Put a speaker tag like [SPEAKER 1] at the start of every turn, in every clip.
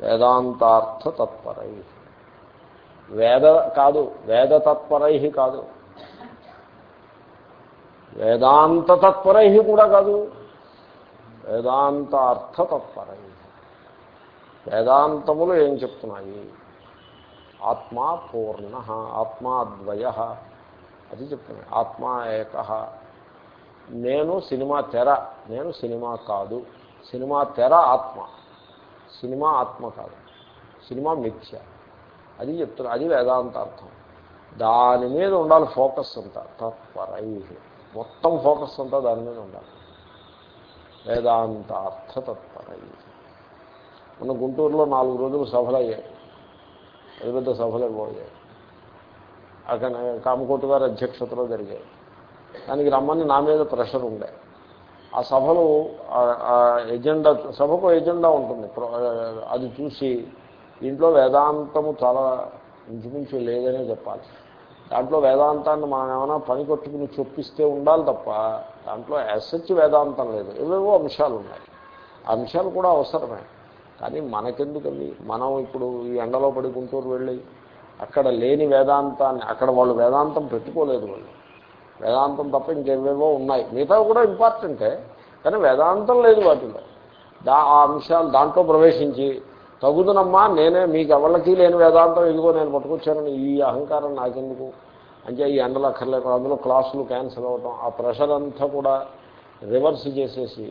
[SPEAKER 1] వేదాంతార్థ తత్పరై వేద కాదు వేద తత్పరై కాదు. వేదాంత తత్పరై కూడా కాదు వేదాంతార్థ తత్పరై వేదాంతములు ఏం చెప్తున్నాయి? ఆత్మా పూర్ణ ఆత్మాద్వయ అది చెప్తున్నాయి. ఆత్మా ఏక. నేను సినిమా తెర నేను సినిమా కాదు సినిమా తెర ఆత్మ. సినిమా ఆత్మ కాదు సినిమా మిథ్య. అది చెప్తున్నారు అది వేదాంతార్థం. దాని మీద ఉండాలి ఫోకస్ అంతా తత్పరై. మొత్తం ఫోకస్ అంతా దాని మీద ఉండాలి. వేదాంతార్థ తత్పరై. మన గుంటూరులో నాలుగు రోజులు సభలు అయ్యాయి పెద్ద పెద్ద సభలు పోయాయి. అక్కడ కామకోటి గారి అధ్యక్షతలో జరిగాయి. దానికి రమ్మని నా మీద ప్రెషర్ ఉండే. ఆ సభలు ఆ ఎజెండా సభకు ఎజెండా ఉంటుంది. అది చూసి దీంట్లో వేదాంతము చాలా ఇంచుమించు లేదనే చెప్పాలి. దాంట్లో వేదాంతాన్ని మనం ఏమైనా పని కొట్టుకుని చొప్పిస్తే ఉండాలి తప్ప దాంట్లో ఎస్సెచ్ వేదాంతం లేదు. ఏవేవో అంశాలు ఉన్నాయి. ఆ అంశాలు కూడా అవసరమే. కానీ మనకెందుకండి? మనం ఇప్పుడు ఈ ఎండలో పడి గుంటూరు వెళ్ళి అక్కడ లేని వేదాంతాన్ని అక్కడ వాళ్ళు వేదాంతం పెట్టుకోలేదు వాళ్ళు. వేదాంతం తప్ప ఇంకేవేవో ఉన్నాయి. మిగతా కూడా ఇంపార్టెంటే కానీ వేదాంతం లేదు వాటిలో. దా ఆ అంశాలు దాంట్లో ప్రవేశించి తగుదనమ్మా నేనే మీకు ఎవరికి లేని వేదాంతం ఇదిగో నేను పట్టుకొచ్చానని ఈ అహంకారం నాకెందుకు? అంటే ఈ ఎండలు అక్కర్లేదు అందులో క్లాసులు క్యాన్సిల్ అవ్వటం ఆ ప్రెషర్ అంతా కూడా రివర్స్ చేసేసి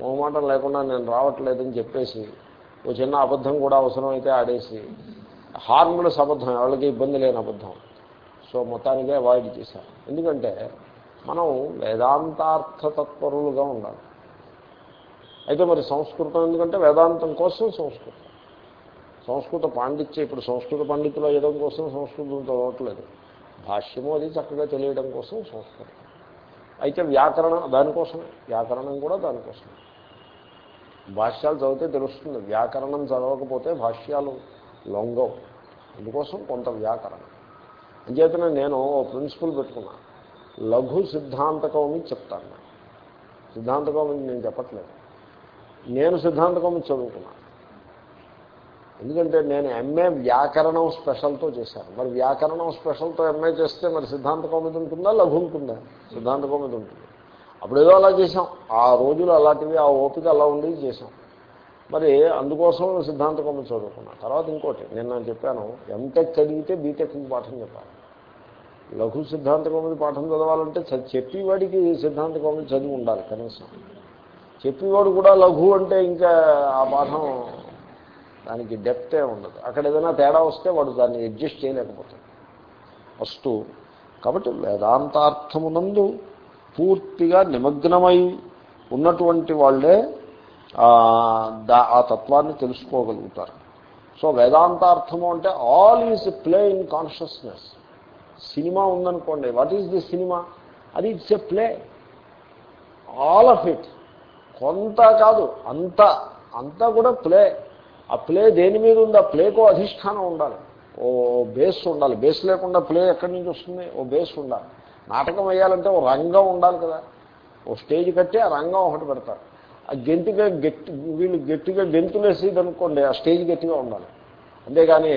[SPEAKER 1] మొహమాటం లేకుండా నేను రావట్లేదని చెప్పేసి ఓ చిన్న అబద్ధం కూడా అవసరమైతే ఆడేసి హార్మ్లెస్ అబద్ధం ఎవరికి ఇబ్బంది లేని అబద్ధం. సో మొత్తానికే అవాయిడ్ చేశారు ఎందుకంటే మనం వేదాంతార్థతత్పరులుగా ఉండాలి. అయితే మరి సంస్కృతం ఎందుకంటే వేదాంతం కోసం సంస్కృతం. సంస్కృత పాండిత్య ఇప్పుడు సంస్కృత పండితులు అయ్యడం కోసం సంస్కృతం చదవట్లేదు. భాష్యము అది చక్కగా తెలియడం కోసం సంస్కృతం. అయితే వ్యాకరణం దానికోసం వ్యాకరణం కూడా దానికోసం భాష్యాలు చదివితే తెలుస్తుంది. వ్యాకరణం చదవకపోతే భాష్యాలు లొంగవు. అందుకోసం కొంత వ్యాకరణం. అంచేతనే నేను ఓ ప్రిన్సిపల్ పెట్టుకున్నా. లఘు సిద్ధాంతకౌమి చెప్తాను. సిద్ధాంతకౌమి నేను చెప్పట్లేదు. నేను సిద్ధాంతకౌమి చదువుకున్నా. ఎందుకంటే నేను ఎంఏ వ్యాకరణం స్పెషల్తో చేశాను. మరి వ్యాకరణం స్పెషల్తో ఎంఏ చేస్తే మరి సిద్ధాంతకౌమిది ఉంటుందా? లఘు ఉంటుందా? సిద్ధాంతకౌమిది ఉంటుంది. అప్పుడేదో అలా చేసాం ఆ రోజులు అలాంటివి ఆ ఓపిక అలా ఉండేది చేసాం మరి అందుకోసం సిద్ధాంతకం చదువుకున్నా. తర్వాత ఇంకోటి నేను చెప్పాను ఎంటెక్ చదివితే బీటెక్ పాఠం చెప్పాలి. లఘు సిద్ధాంత మీద పాఠం చదవాలంటే చెప్పేవాడికి సిద్ధాంత మీద చదివి ఉండాలి కనీసం. చెప్పేవాడు కూడా లఘు అంటే ఇంకా ఆ పాఠం దానికి డెప్తే ఉండదు. అక్కడ ఏదైనా తేడా వస్తే వాడు దాన్ని అడ్జస్ట్ చేయలేకపోతాడు. ఫస్ట్ కాబట్టి వేదాంతార్థమునందు పూర్తిగా నిమగ్నమై ఉన్నటువంటి వాళ్ళే ఆ తత్వాన్ని తెలుసుకోగలుగుతారు. సో వేదాంతార్థము అంటే all is play in consciousness. Cinema ఉందనుకోండి వాట్ ఈజ్ ది సినిమా? అది it's a play. All of it. కొంత కాదు అంతా. అంతా కూడా ప్లే. ఆ ప్లే దేని మీద ఉంది? ఆ ప్లేకో అధిష్టానం ఉండాలి. ఓ బేస్ ఉండాలి. బేస్ లేకుండా ప్లే ఎక్కడి నుంచి వస్తుంది? ఓ బేస్ ఉండాలి. నాటకం వేయాలంటే ఓ రంగం ఉండాలి కదా. ఓ స్టేజ్ కట్టి ఆ రంగం ఒకటి పెడతారు. ఆ గెంతుగా గట్టి వీళ్ళు గట్టిగా గెంతులేసి అనుకోండి ఆ స్టేజ్ గట్టిగా ఉండాలి. అంతేగాని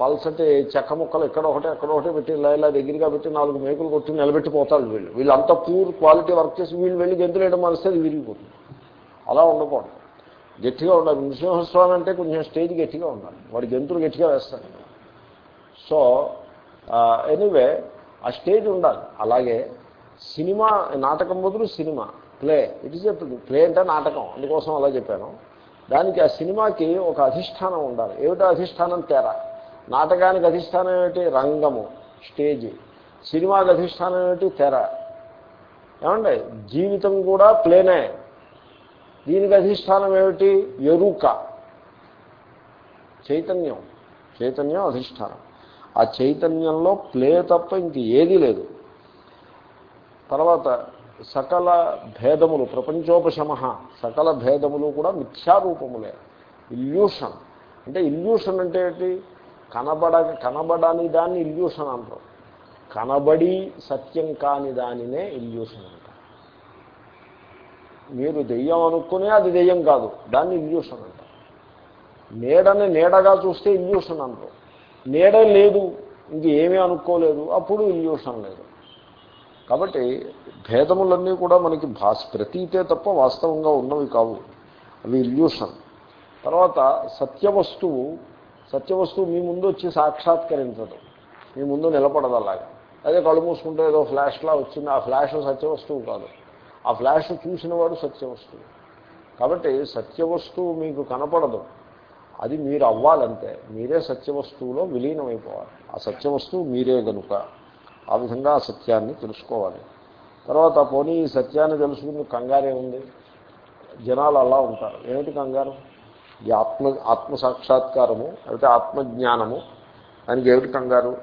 [SPEAKER 1] పల్సటి చెక్క ముక్కలు ఎక్కడ ఒకటి ఎక్కడ ఒకటి పెట్టి ఇలా ఇలా దగ్గరగా పెట్టి నాలుగు మేకులు కొట్టి నిలబెట్టిపోతారు వీళ్ళు. వీళ్ళంతా పూర్ క్వాలిటీ వర్క్ చేసి వీళ్ళు వెళ్ళి గెంతులేయడం మనస్తే అది విరిగిపోతుంది. అలా ఉండకూడదు. గట్టిగా ఉండాలి. నృసింహస్వామి అంటే కొంచెం స్టేజ్ గట్టిగా ఉండాలి. వాడు గెంతులు గట్టిగా వేస్తాడు. సో ఎనీవే ఆ స్టేజ్ ఉండాలి. అలాగే సినిమా నాటకం బదులు cinema. Play. It is play అంటే నాటకం. అందుకోసం అలా చెప్పాను. దానికి ఆ సినిమాకి ఒక అధిష్టానం ఉండాలి. ఏమిటో అధిష్టానం? తేరా. నాటకానికి అధిష్టానం ఏమిటి? రంగము. స్టేజ్. సినిమాకి అధిష్టానం ఏమిటి? తెర. ఏమండి? జీవితం కూడా ప్లేనే. దీనికి అధిష్టానం ఏమిటి? ఎరుక. చైతన్యం. చైతన్యం అధిష్టానం. ఆ చైతన్యంలో ప్లే తప్ప ఇంక ఏదీ లేదు. తర్వాత సకల భేదములు ప్రపంచోపశమ సకల భేదములు కూడా మిథ్యారూపములే. ఇల్యూషన్ అంటే ఇల్యూషన్ అంటే ఏంటి? కనబడ కనబడని దాన్ని ఇల్యూషన్ అంటారు. కనబడి సత్యం కాని దానినే ఇల్యూషన్ అంటారు. మీరు దెయ్యం అనుకునే అది దెయ్యం కాదు దాన్ని ఇల్యూషన్ అంటారు. నీడని నీడగా చూస్తే ఇల్యూషన్ అంటారు. నీడ లేదు ఇంక ఏమీ అనుకోలేదు అప్పుడు ఇల్యూషన్ లేదు. కాబట్టి భేదములన్నీ కూడా మనకి భాస్ ప్రతీతే తప్ప వాస్తవంగా ఉన్నవి కావు. అవి ఇల్యూషన్ తర్వాత సత్యవస్తువు సత్యవస్తువు మీ ముందు వచ్చి సాక్షాత్కరించదు. మీ ముందు నిలబడదు అలాగా. అదే కళ్ళు మూసుకుంటే ఏదో ఫ్లాష్లా వచ్చింది. ఆ ఫ్లాష్ సత్యవస్తువు కాదు. ఆ ఫ్లాష్ చూసినవాడు సత్యవస్తువు. కాబట్టి సత్యవస్తువు మీకు కనపడదు. అది మీరు అవ్వాలంటే మీరే సత్యవస్తువులో విలీనమైపోవాలి. ఆ సత్యవస్తువు మీరే గనుక. ఆ విధంగా ఆ సత్యాన్ని తెలుసుకోవాలి. తర్వాత పోనీ ఈ సత్యాన్ని తెలుసుకుని కంగారే ఉంది. జనాలు అలా ఉంటారు. ఏమిటి కంగారు? ఈ ఆత్మ ఆత్మ సాక్షాత్కారము లేకపోతే ఆత్మజ్ఞానము. దానికి ఏమిటి కంగారు?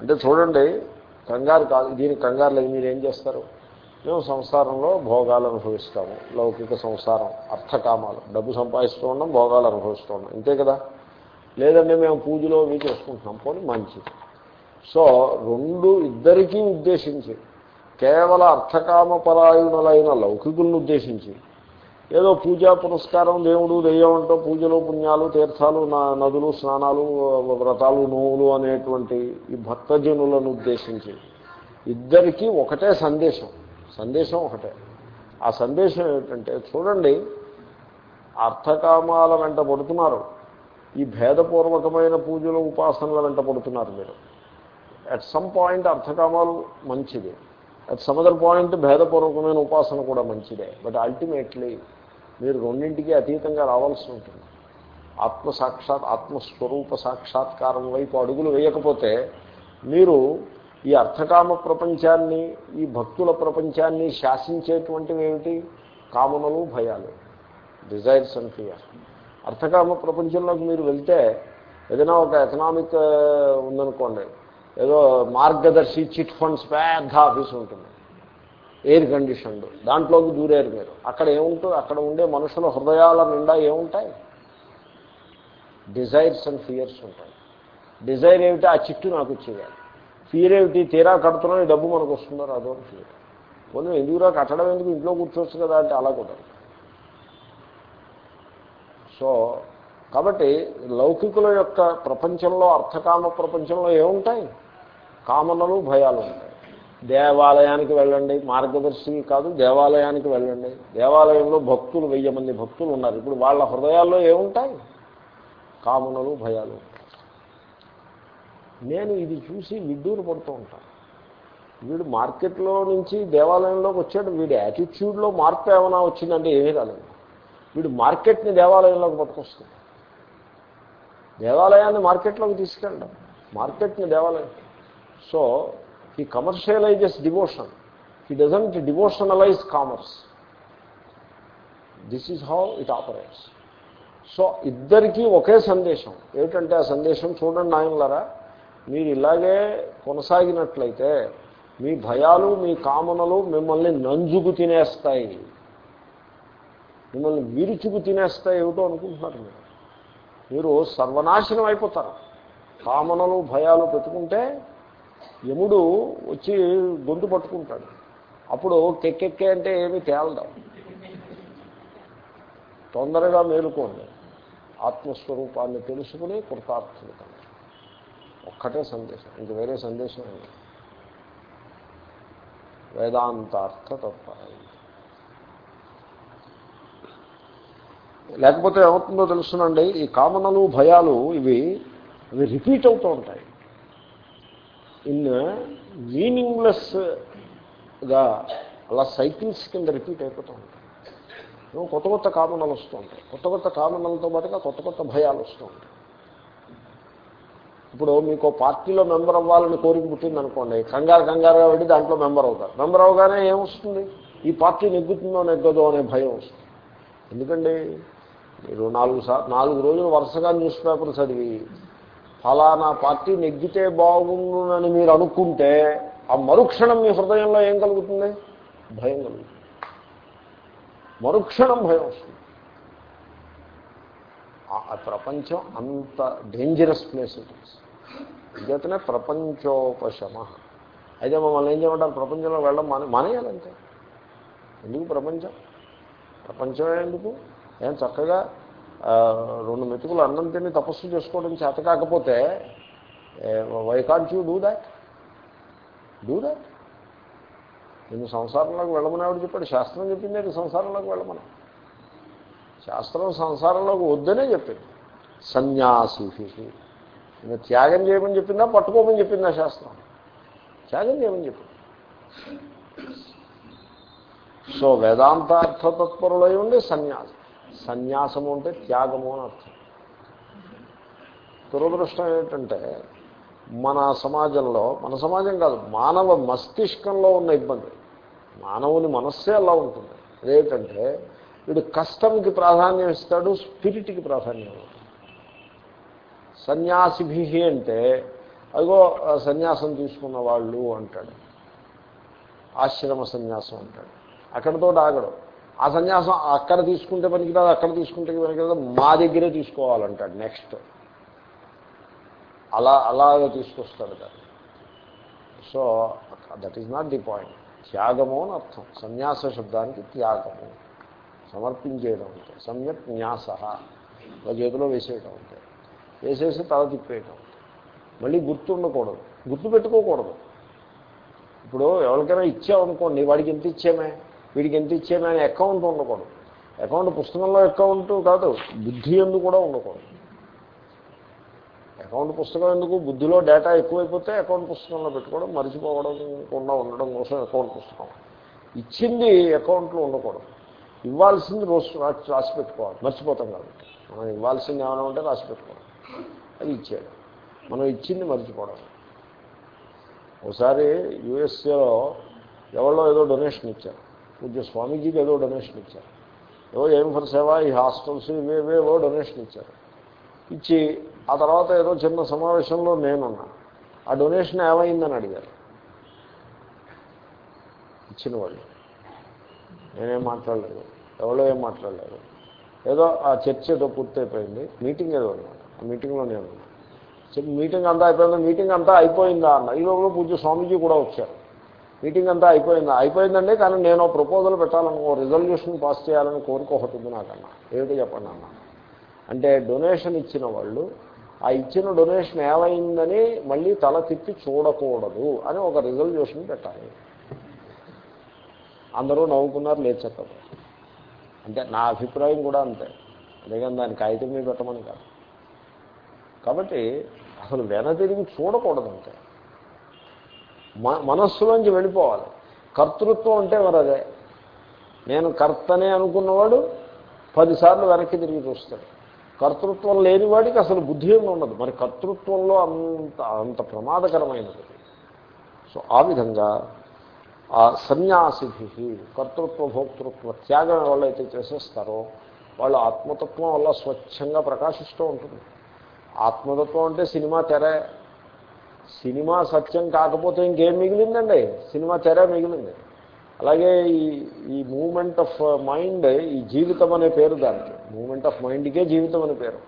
[SPEAKER 1] అంటే చూడండి కంగారు కాదు దీనికి కంగారు లేదు మీరు ఏం చేస్తారు? మేము సంసారంలో భోగాలు అనుభవిస్తాము. లౌకిక సంసారం అర్థకామాలు. డబ్బు సంపాదిస్తూ ఉన్నాం భోగాలు అనుభవిస్తూ ఉన్నాం. ఇంతే కదా? లేదంటే మేము పూజలో ఇవి చేసుకుంటున్నాం. పోనీ మంచిది. సో రెండు ఇద్దరికీ ఉద్దేశించి కేవల అర్థకామపరాయణులైన లౌకికులను ఉద్దేశించి ఏదో పూజా పురస్కారం దేవుడు దెయ్యం అంటూ పూజలు పుణ్యాలు తీర్థాలు నదులు స్నానాలు వ్రతాలు నోవులు అనేటువంటి ఈ భక్తజనులను ఉద్దేశించి ఇద్దరికీ ఒకటే సందేశం. సందేశం ఒకటే. ఆ సందేశం ఏమిటంటే చూడండి అర్థకామాల వెంట పడుతున్నారు. ఈ భేదపూర్వకమైన పూజలు ఉపాసనల వెంట పడుతున్నారు మీరు. అట్ సమ్ పాయింట్ అర్థకామాలు మంచిది. అట్ సమ్ అదర్ పాయింట్ భేదపూర్వకమైన ఉపాసన కూడా మంచిదే. బట్ అల్టిమేట్లీ మీరు రెండింటికి అతీతంగా రావాల్సి ఉంటుంది. ఆత్మ సాక్షాత్ ఆత్మస్వరూప సాక్షాత్కారం వైపు అడుగులు వేయకపోతే మీరు ఈ అర్థకామ ప్రపంచాన్ని ఈ భక్తుల ప్రపంచాన్ని శాసించేటువంటివి ఏమిటి? కామనలు భయాలు డిజైర్స్ అండ్ ఫియర్ అర్థకామ ప్రపంచంలోకి మీరు వెళ్తే ఏదైనా ఒక ఎకనామిక్ ఉందనుకోండి ఏదో మార్గదర్శి చిట్ ఫండ్స్ పెద్ద ఆఫీస్ ఉంటుంది. Air conditioned. దాంట్లోకి దూరేరు మీరు. అక్కడ ఏముంటుంది అక్కడ ఉండే మనుషుల హృదయాల నిండా ఏముంటాయి? డిజైర్స్ అండ్ ఫియర్స్ ఉంటాయి. డిజైర్ ఏమిటి? ఆ చిట్టు నాకు వచ్చేయాలి ఫియర్ ఏమిటి? తీరా కడుతున్నా డబ్బు మనకు వస్తుందో రాదో అని ఫియర్. పోనీ ఎందుకురా కట్టడం ఎందుకు? ఇంట్లో కూర్చోవచ్చు కదా అంటే అలా కూడా. సో కాబట్టి లౌకికుల యొక్క ప్రపంచంలో అర్థకామ ప్రపంచంలో ఏముంటాయి? కామనలు భయాలు ఉంటాయి. దేవాలయానికి వెళ్ళండి మార్గదర్శిని కాదు దేవాలయానికి వెళ్ళండి. దేవాలయంలో భక్తులు వెయ్యి మంది భక్తులు ఉన్నారు. ఇప్పుడు వాళ్ళ హృదయాల్లో ఏముంటాయి? కామనలు భయాలు నేను ఇది చూసి విడ్డూరు పడుతూ ఉంటాను. వీడు మార్కెట్లో నుంచి దేవాలయంలోకి వచ్చాడు. వీడి యాటిట్యూడ్లో మార్పు ఏమైనా వచ్చిందంటే ఏమీ రాలేదు. వీడు మార్కెట్ని దేవాలయంలోకి పట్టుకొస్తుంది దేవాలయాన్ని మార్కెట్లోకి తీసుకెళ్ళడం. మార్కెట్ని దేవాలయం సో ఈ commercialises devotion he doesn't devotionalise commerce this is how it operates so ఇద్దరికీ ఒకే సందేశం. ఏమిటంటే ఆ సందేశం చూడండి ఆయనలారా మీరు ఇలాగే కొనసాగినట్లయితే మీ భయాలు మీ కామనలు మిమ్మల్ని నంజుకు తినేస్తాయి. మిమ్మల్ని విరుచుకు తినేస్తాయి ఏమిటో అనుకుంటున్నారు మీరు. మీరు సర్వనాశనం అయిపోతారు. కామనలు భయాలు పెట్టుకుంటే యముడు వచ్చి గొంతు పట్టుకుంటాడు. అప్పుడు కెక్కెక్కే అంటే ఏమి తేలడం. తొందరగా మేలుకోండి. ఆత్మస్వరూపాన్ని తెలుసుకుని కృతార్థులు ఒక్కటే సందేశం. ఇంక వేరే సందేశం ఏంటి వేదాంతార్థ తప్ప లేకపోతే ఏమవుతుందో తెలుసునండి. ఈ కామనలు భయాలు ఇవి ఇవి రిపీట్ అవుతూ ఉంటాయి. ఇన్ మీనింగ్లెస్గా అలా సైకిల్స్ కింద రిపీట్ అయిపోతూ ఉంటాయి. కొత్త కొత్త కామనలు వస్తూ ఉంటాయి. కొత్త కొత్త కామనలతో పాటుగా కొత్త కొత్త భయాలు వస్తూ ఉంటాయి. ఇప్పుడు మీకు పార్టీలో మెంబర్ అవ్వాలని కోరిక పుట్టింది అనుకోండి కంగారు కంగారుగా వెళ్ళి దాంట్లో మెంబర్ అవుతారు. మెంబర్ అవగానే ఏమొస్తుంది? ఈ పార్టీ నెగ్గుతుందో నెగ్గదో అనే భయం వస్తుంది. ఎందుకండి? మీరు నాలుగు సార్ నాలుగు రోజులు వరుసగా న్యూస్ పేపర్ చదివి ఫలానా పార్టీ నెగ్గితే బాగుండునని మీరు అనుకుంటే ఆ మరుక్షణం మీ హృదయంలో ఏం కలుగుతుంది? భయం కలుగుతుంది. మరుక్షణం భయం వస్తుంది. ఆ ప్రపంచం అంత డేంజరస్ ప్లేస్ ఉంటుంది అంచేతనే ప్రపంచోపశమ. అయితే మమ్మల్ని ఏం చేయమంటారు? ప్రపంచంలో వెళ్ళడం మానే మానేయాలంటే ఎందుకు ప్రపంచం? ప్రపంచమే ఎందుకు? ఏం చక్కగా రెండు మెతుకులు అన్నం తిని తపస్సు చేసుకోవడం చేత కాకపోతే why can't you do that do that నేను సంసారంలోకి వెళ్ళమని ఆవిడ చెప్పాడు. శాస్త్రం చెప్పింది సంసారంలోకి వెళ్ళమని. శాస్త్రం సంసారంలోకి వద్దనే చెప్పింది. సన్యాసి నేను త్యాగం చేయమని చెప్పిందా? పట్టుకోమని చెప్పిందా శాస్త్రం? త్యాగం చేయమని చెప్పింది. సో వేదాంతార్థతత్పరులై ఉండి సన్యాసం. సన్యాసము అంటే త్యాగము అని అర్థం. దురదృష్టం ఏంటంటే మన సమాజంలో మన సమాజం కాదు మానవ మస్తిష్కంలో ఉన్న ఇబ్బంది. మానవుని మనస్సే అలా ఉంటుంది. అదేంటంటే వీడు కష్టంకి ప్రాధాన్యం ఇస్తాడు స్పిరిట్కి ప్రాధాన్యం సన్యాసిభి అంటే అదిగో సన్యాసం తీసుకున్న వాళ్ళు అంటాడు. ఆశ్రమ సన్యాసం అంటాడు. అక్కడితో ఆగడం. ఆ సన్యాసం అక్కడ తీసుకుంటే పనికిరాదు అక్కడ తీసుకుంటే పనికిరాదు మా దగ్గరే తీసుకోవాలంటాడు నెక్స్ట్. అలా అలాగే తీసుకొస్తాడు దాన్ని. So that is not the point త్యాగము అని అర్థం. సన్యాస శబ్దానికి త్యాగము. సమర్పించేయడం అంటే సమ్యక్ న్యాస. ఒక చేతిలో వేసేయడం అంటే వేసేసి తల తిప్పేయటం మళ్ళీ గుర్తుండకూడదు గుర్తు పెట్టుకోకూడదు. ఇప్పుడు ఎవరికైనా ఇచ్చామనుకోండి వాడికి ఎంత ఇచ్చామే? వీడికి ఎంత ఇచ్చామే అకౌంట్ ఉండకూడదు. అకౌంట్ పుస్తకంలో అకౌంట్ కాదు బుద్ధి ఎందుకు కూడా ఉండకూడదు. అకౌంట్ పుస్తకం ఎందుకు? బుద్ధిలో డేటా ఎక్కువైపోతే అకౌంట్ పుస్తకంలో పెట్టుకోవడం మర్చిపోవడంకుండా ఉండడం కోసం అకౌంట్ పుస్తకం. ఇచ్చింది అకౌంట్లో ఉండకూడదు. ఇవ్వాల్సింది రోజు రాసి పెట్టుకోవాలి. మర్చిపోతాం కాబట్టి. మనం ఇవ్వాల్సింది ఏమైనా ఉంటే రాసి పెట్టుకోవాలి. అది ఇచ్చాడు మనం ఇచ్చింది మర్చిపోవడం. ఒకసారి యుఎస్ఏలో ఎవరో ఏదో డొనేషన్ ఇచ్చారు. పూజ్య స్వామీజీకి ఏదో డొనేషన్ ఇచ్చారు. ఏవో ఏం ఫర్ సేవ ఈ హాస్టల్స్ ఇవేవేవో డొనేషన్ ఇచ్చారు. ఇచ్చి ఆ తర్వాత ఏదో చిన్న సమావేశంలో నేనున్నా. ఆ డొనేషన్ ఏమైందని అడిగారు. ఇచ్చిన వాళ్ళు. నేనేం మాట్లాడలేదు. ఎవరో ఏం మాట్లాడలేదు. ఏదో ఆ చర్చ ఏదో పూర్తయిపోయింది. మీటింగ్ ఏదో అనమాట ఆ మీటింగ్లో నేను మీటింగ్ అంతా అయిపోయిందా? మీటింగ్ అంతా అయిపోయిందా అన్న. ఈ లోపల పూజ స్వామీజీ కూడా వచ్చారు. మీటింగ్ అంతా అయిపోయిందా? అయిపోయిందండి కానీ నేను ప్రపోజల్ పెట్టాలనుకో రిజల్యూషన్ పాస్ చేయాలని కోరిక ఒకటి ఉంది నాకన్నా. ఏమిటో చెప్పండి అన్న? అంటే డొనేషన్ ఇచ్చిన వాళ్ళు ఆ ఇచ్చిన డొనేషన్ ఏమైందని మళ్ళీ తల తిప్పి చూడకూడదు అని ఒక రిజల్యూషన్ పెట్టాలి. అందరూ నవ్వుకున్నారు లేచక్కదు అంటే నా అభిప్రాయం కూడా అంతే. అందుకని దాని కాగితం మీద పెట్టమని కాదు. కాబట్టి అసలు వెనతిరిగి చూడకూడదు అంతే. మనస్సులోంచి వెళ్ళిపోవాలి. కర్తృత్వం అంటే మరి అదే నేను కర్తనే అనుకున్నవాడు పదిసార్లు వెనక్కి తిరిగి చూస్తాడు. కర్తృత్వం లేనివాడికి అసలు బుద్ధి ఏమి ఉండదు. మరి కర్తృత్వంలో అంత అంత ప్రమాదకరమైనది. సో ఆ విధంగా ఆ సన్యాసిభి కర్తృత్వ భోక్తృత్వ త్యాగం ఎవరైతే చేసేస్తారో వాళ్ళు ఆత్మతత్వం వల్ల స్వచ్ఛంగా ప్రకాశిస్తూ ఉంటుంది. ఆత్మతత్వం అంటే సినిమా తెరే సినిమా సత్యం కాకపోతే ఇంకేం మిగిలిందండి? సినిమా తెర మిగిలింది. అలాగే ఈ ఈ మూమెంట్ ఆఫ్ మైండ్ ఈ జీవితం అనే పేరు దానికి. మూమెంట్ ఆఫ్ మైండ్కే జీవితం అనే పేరు.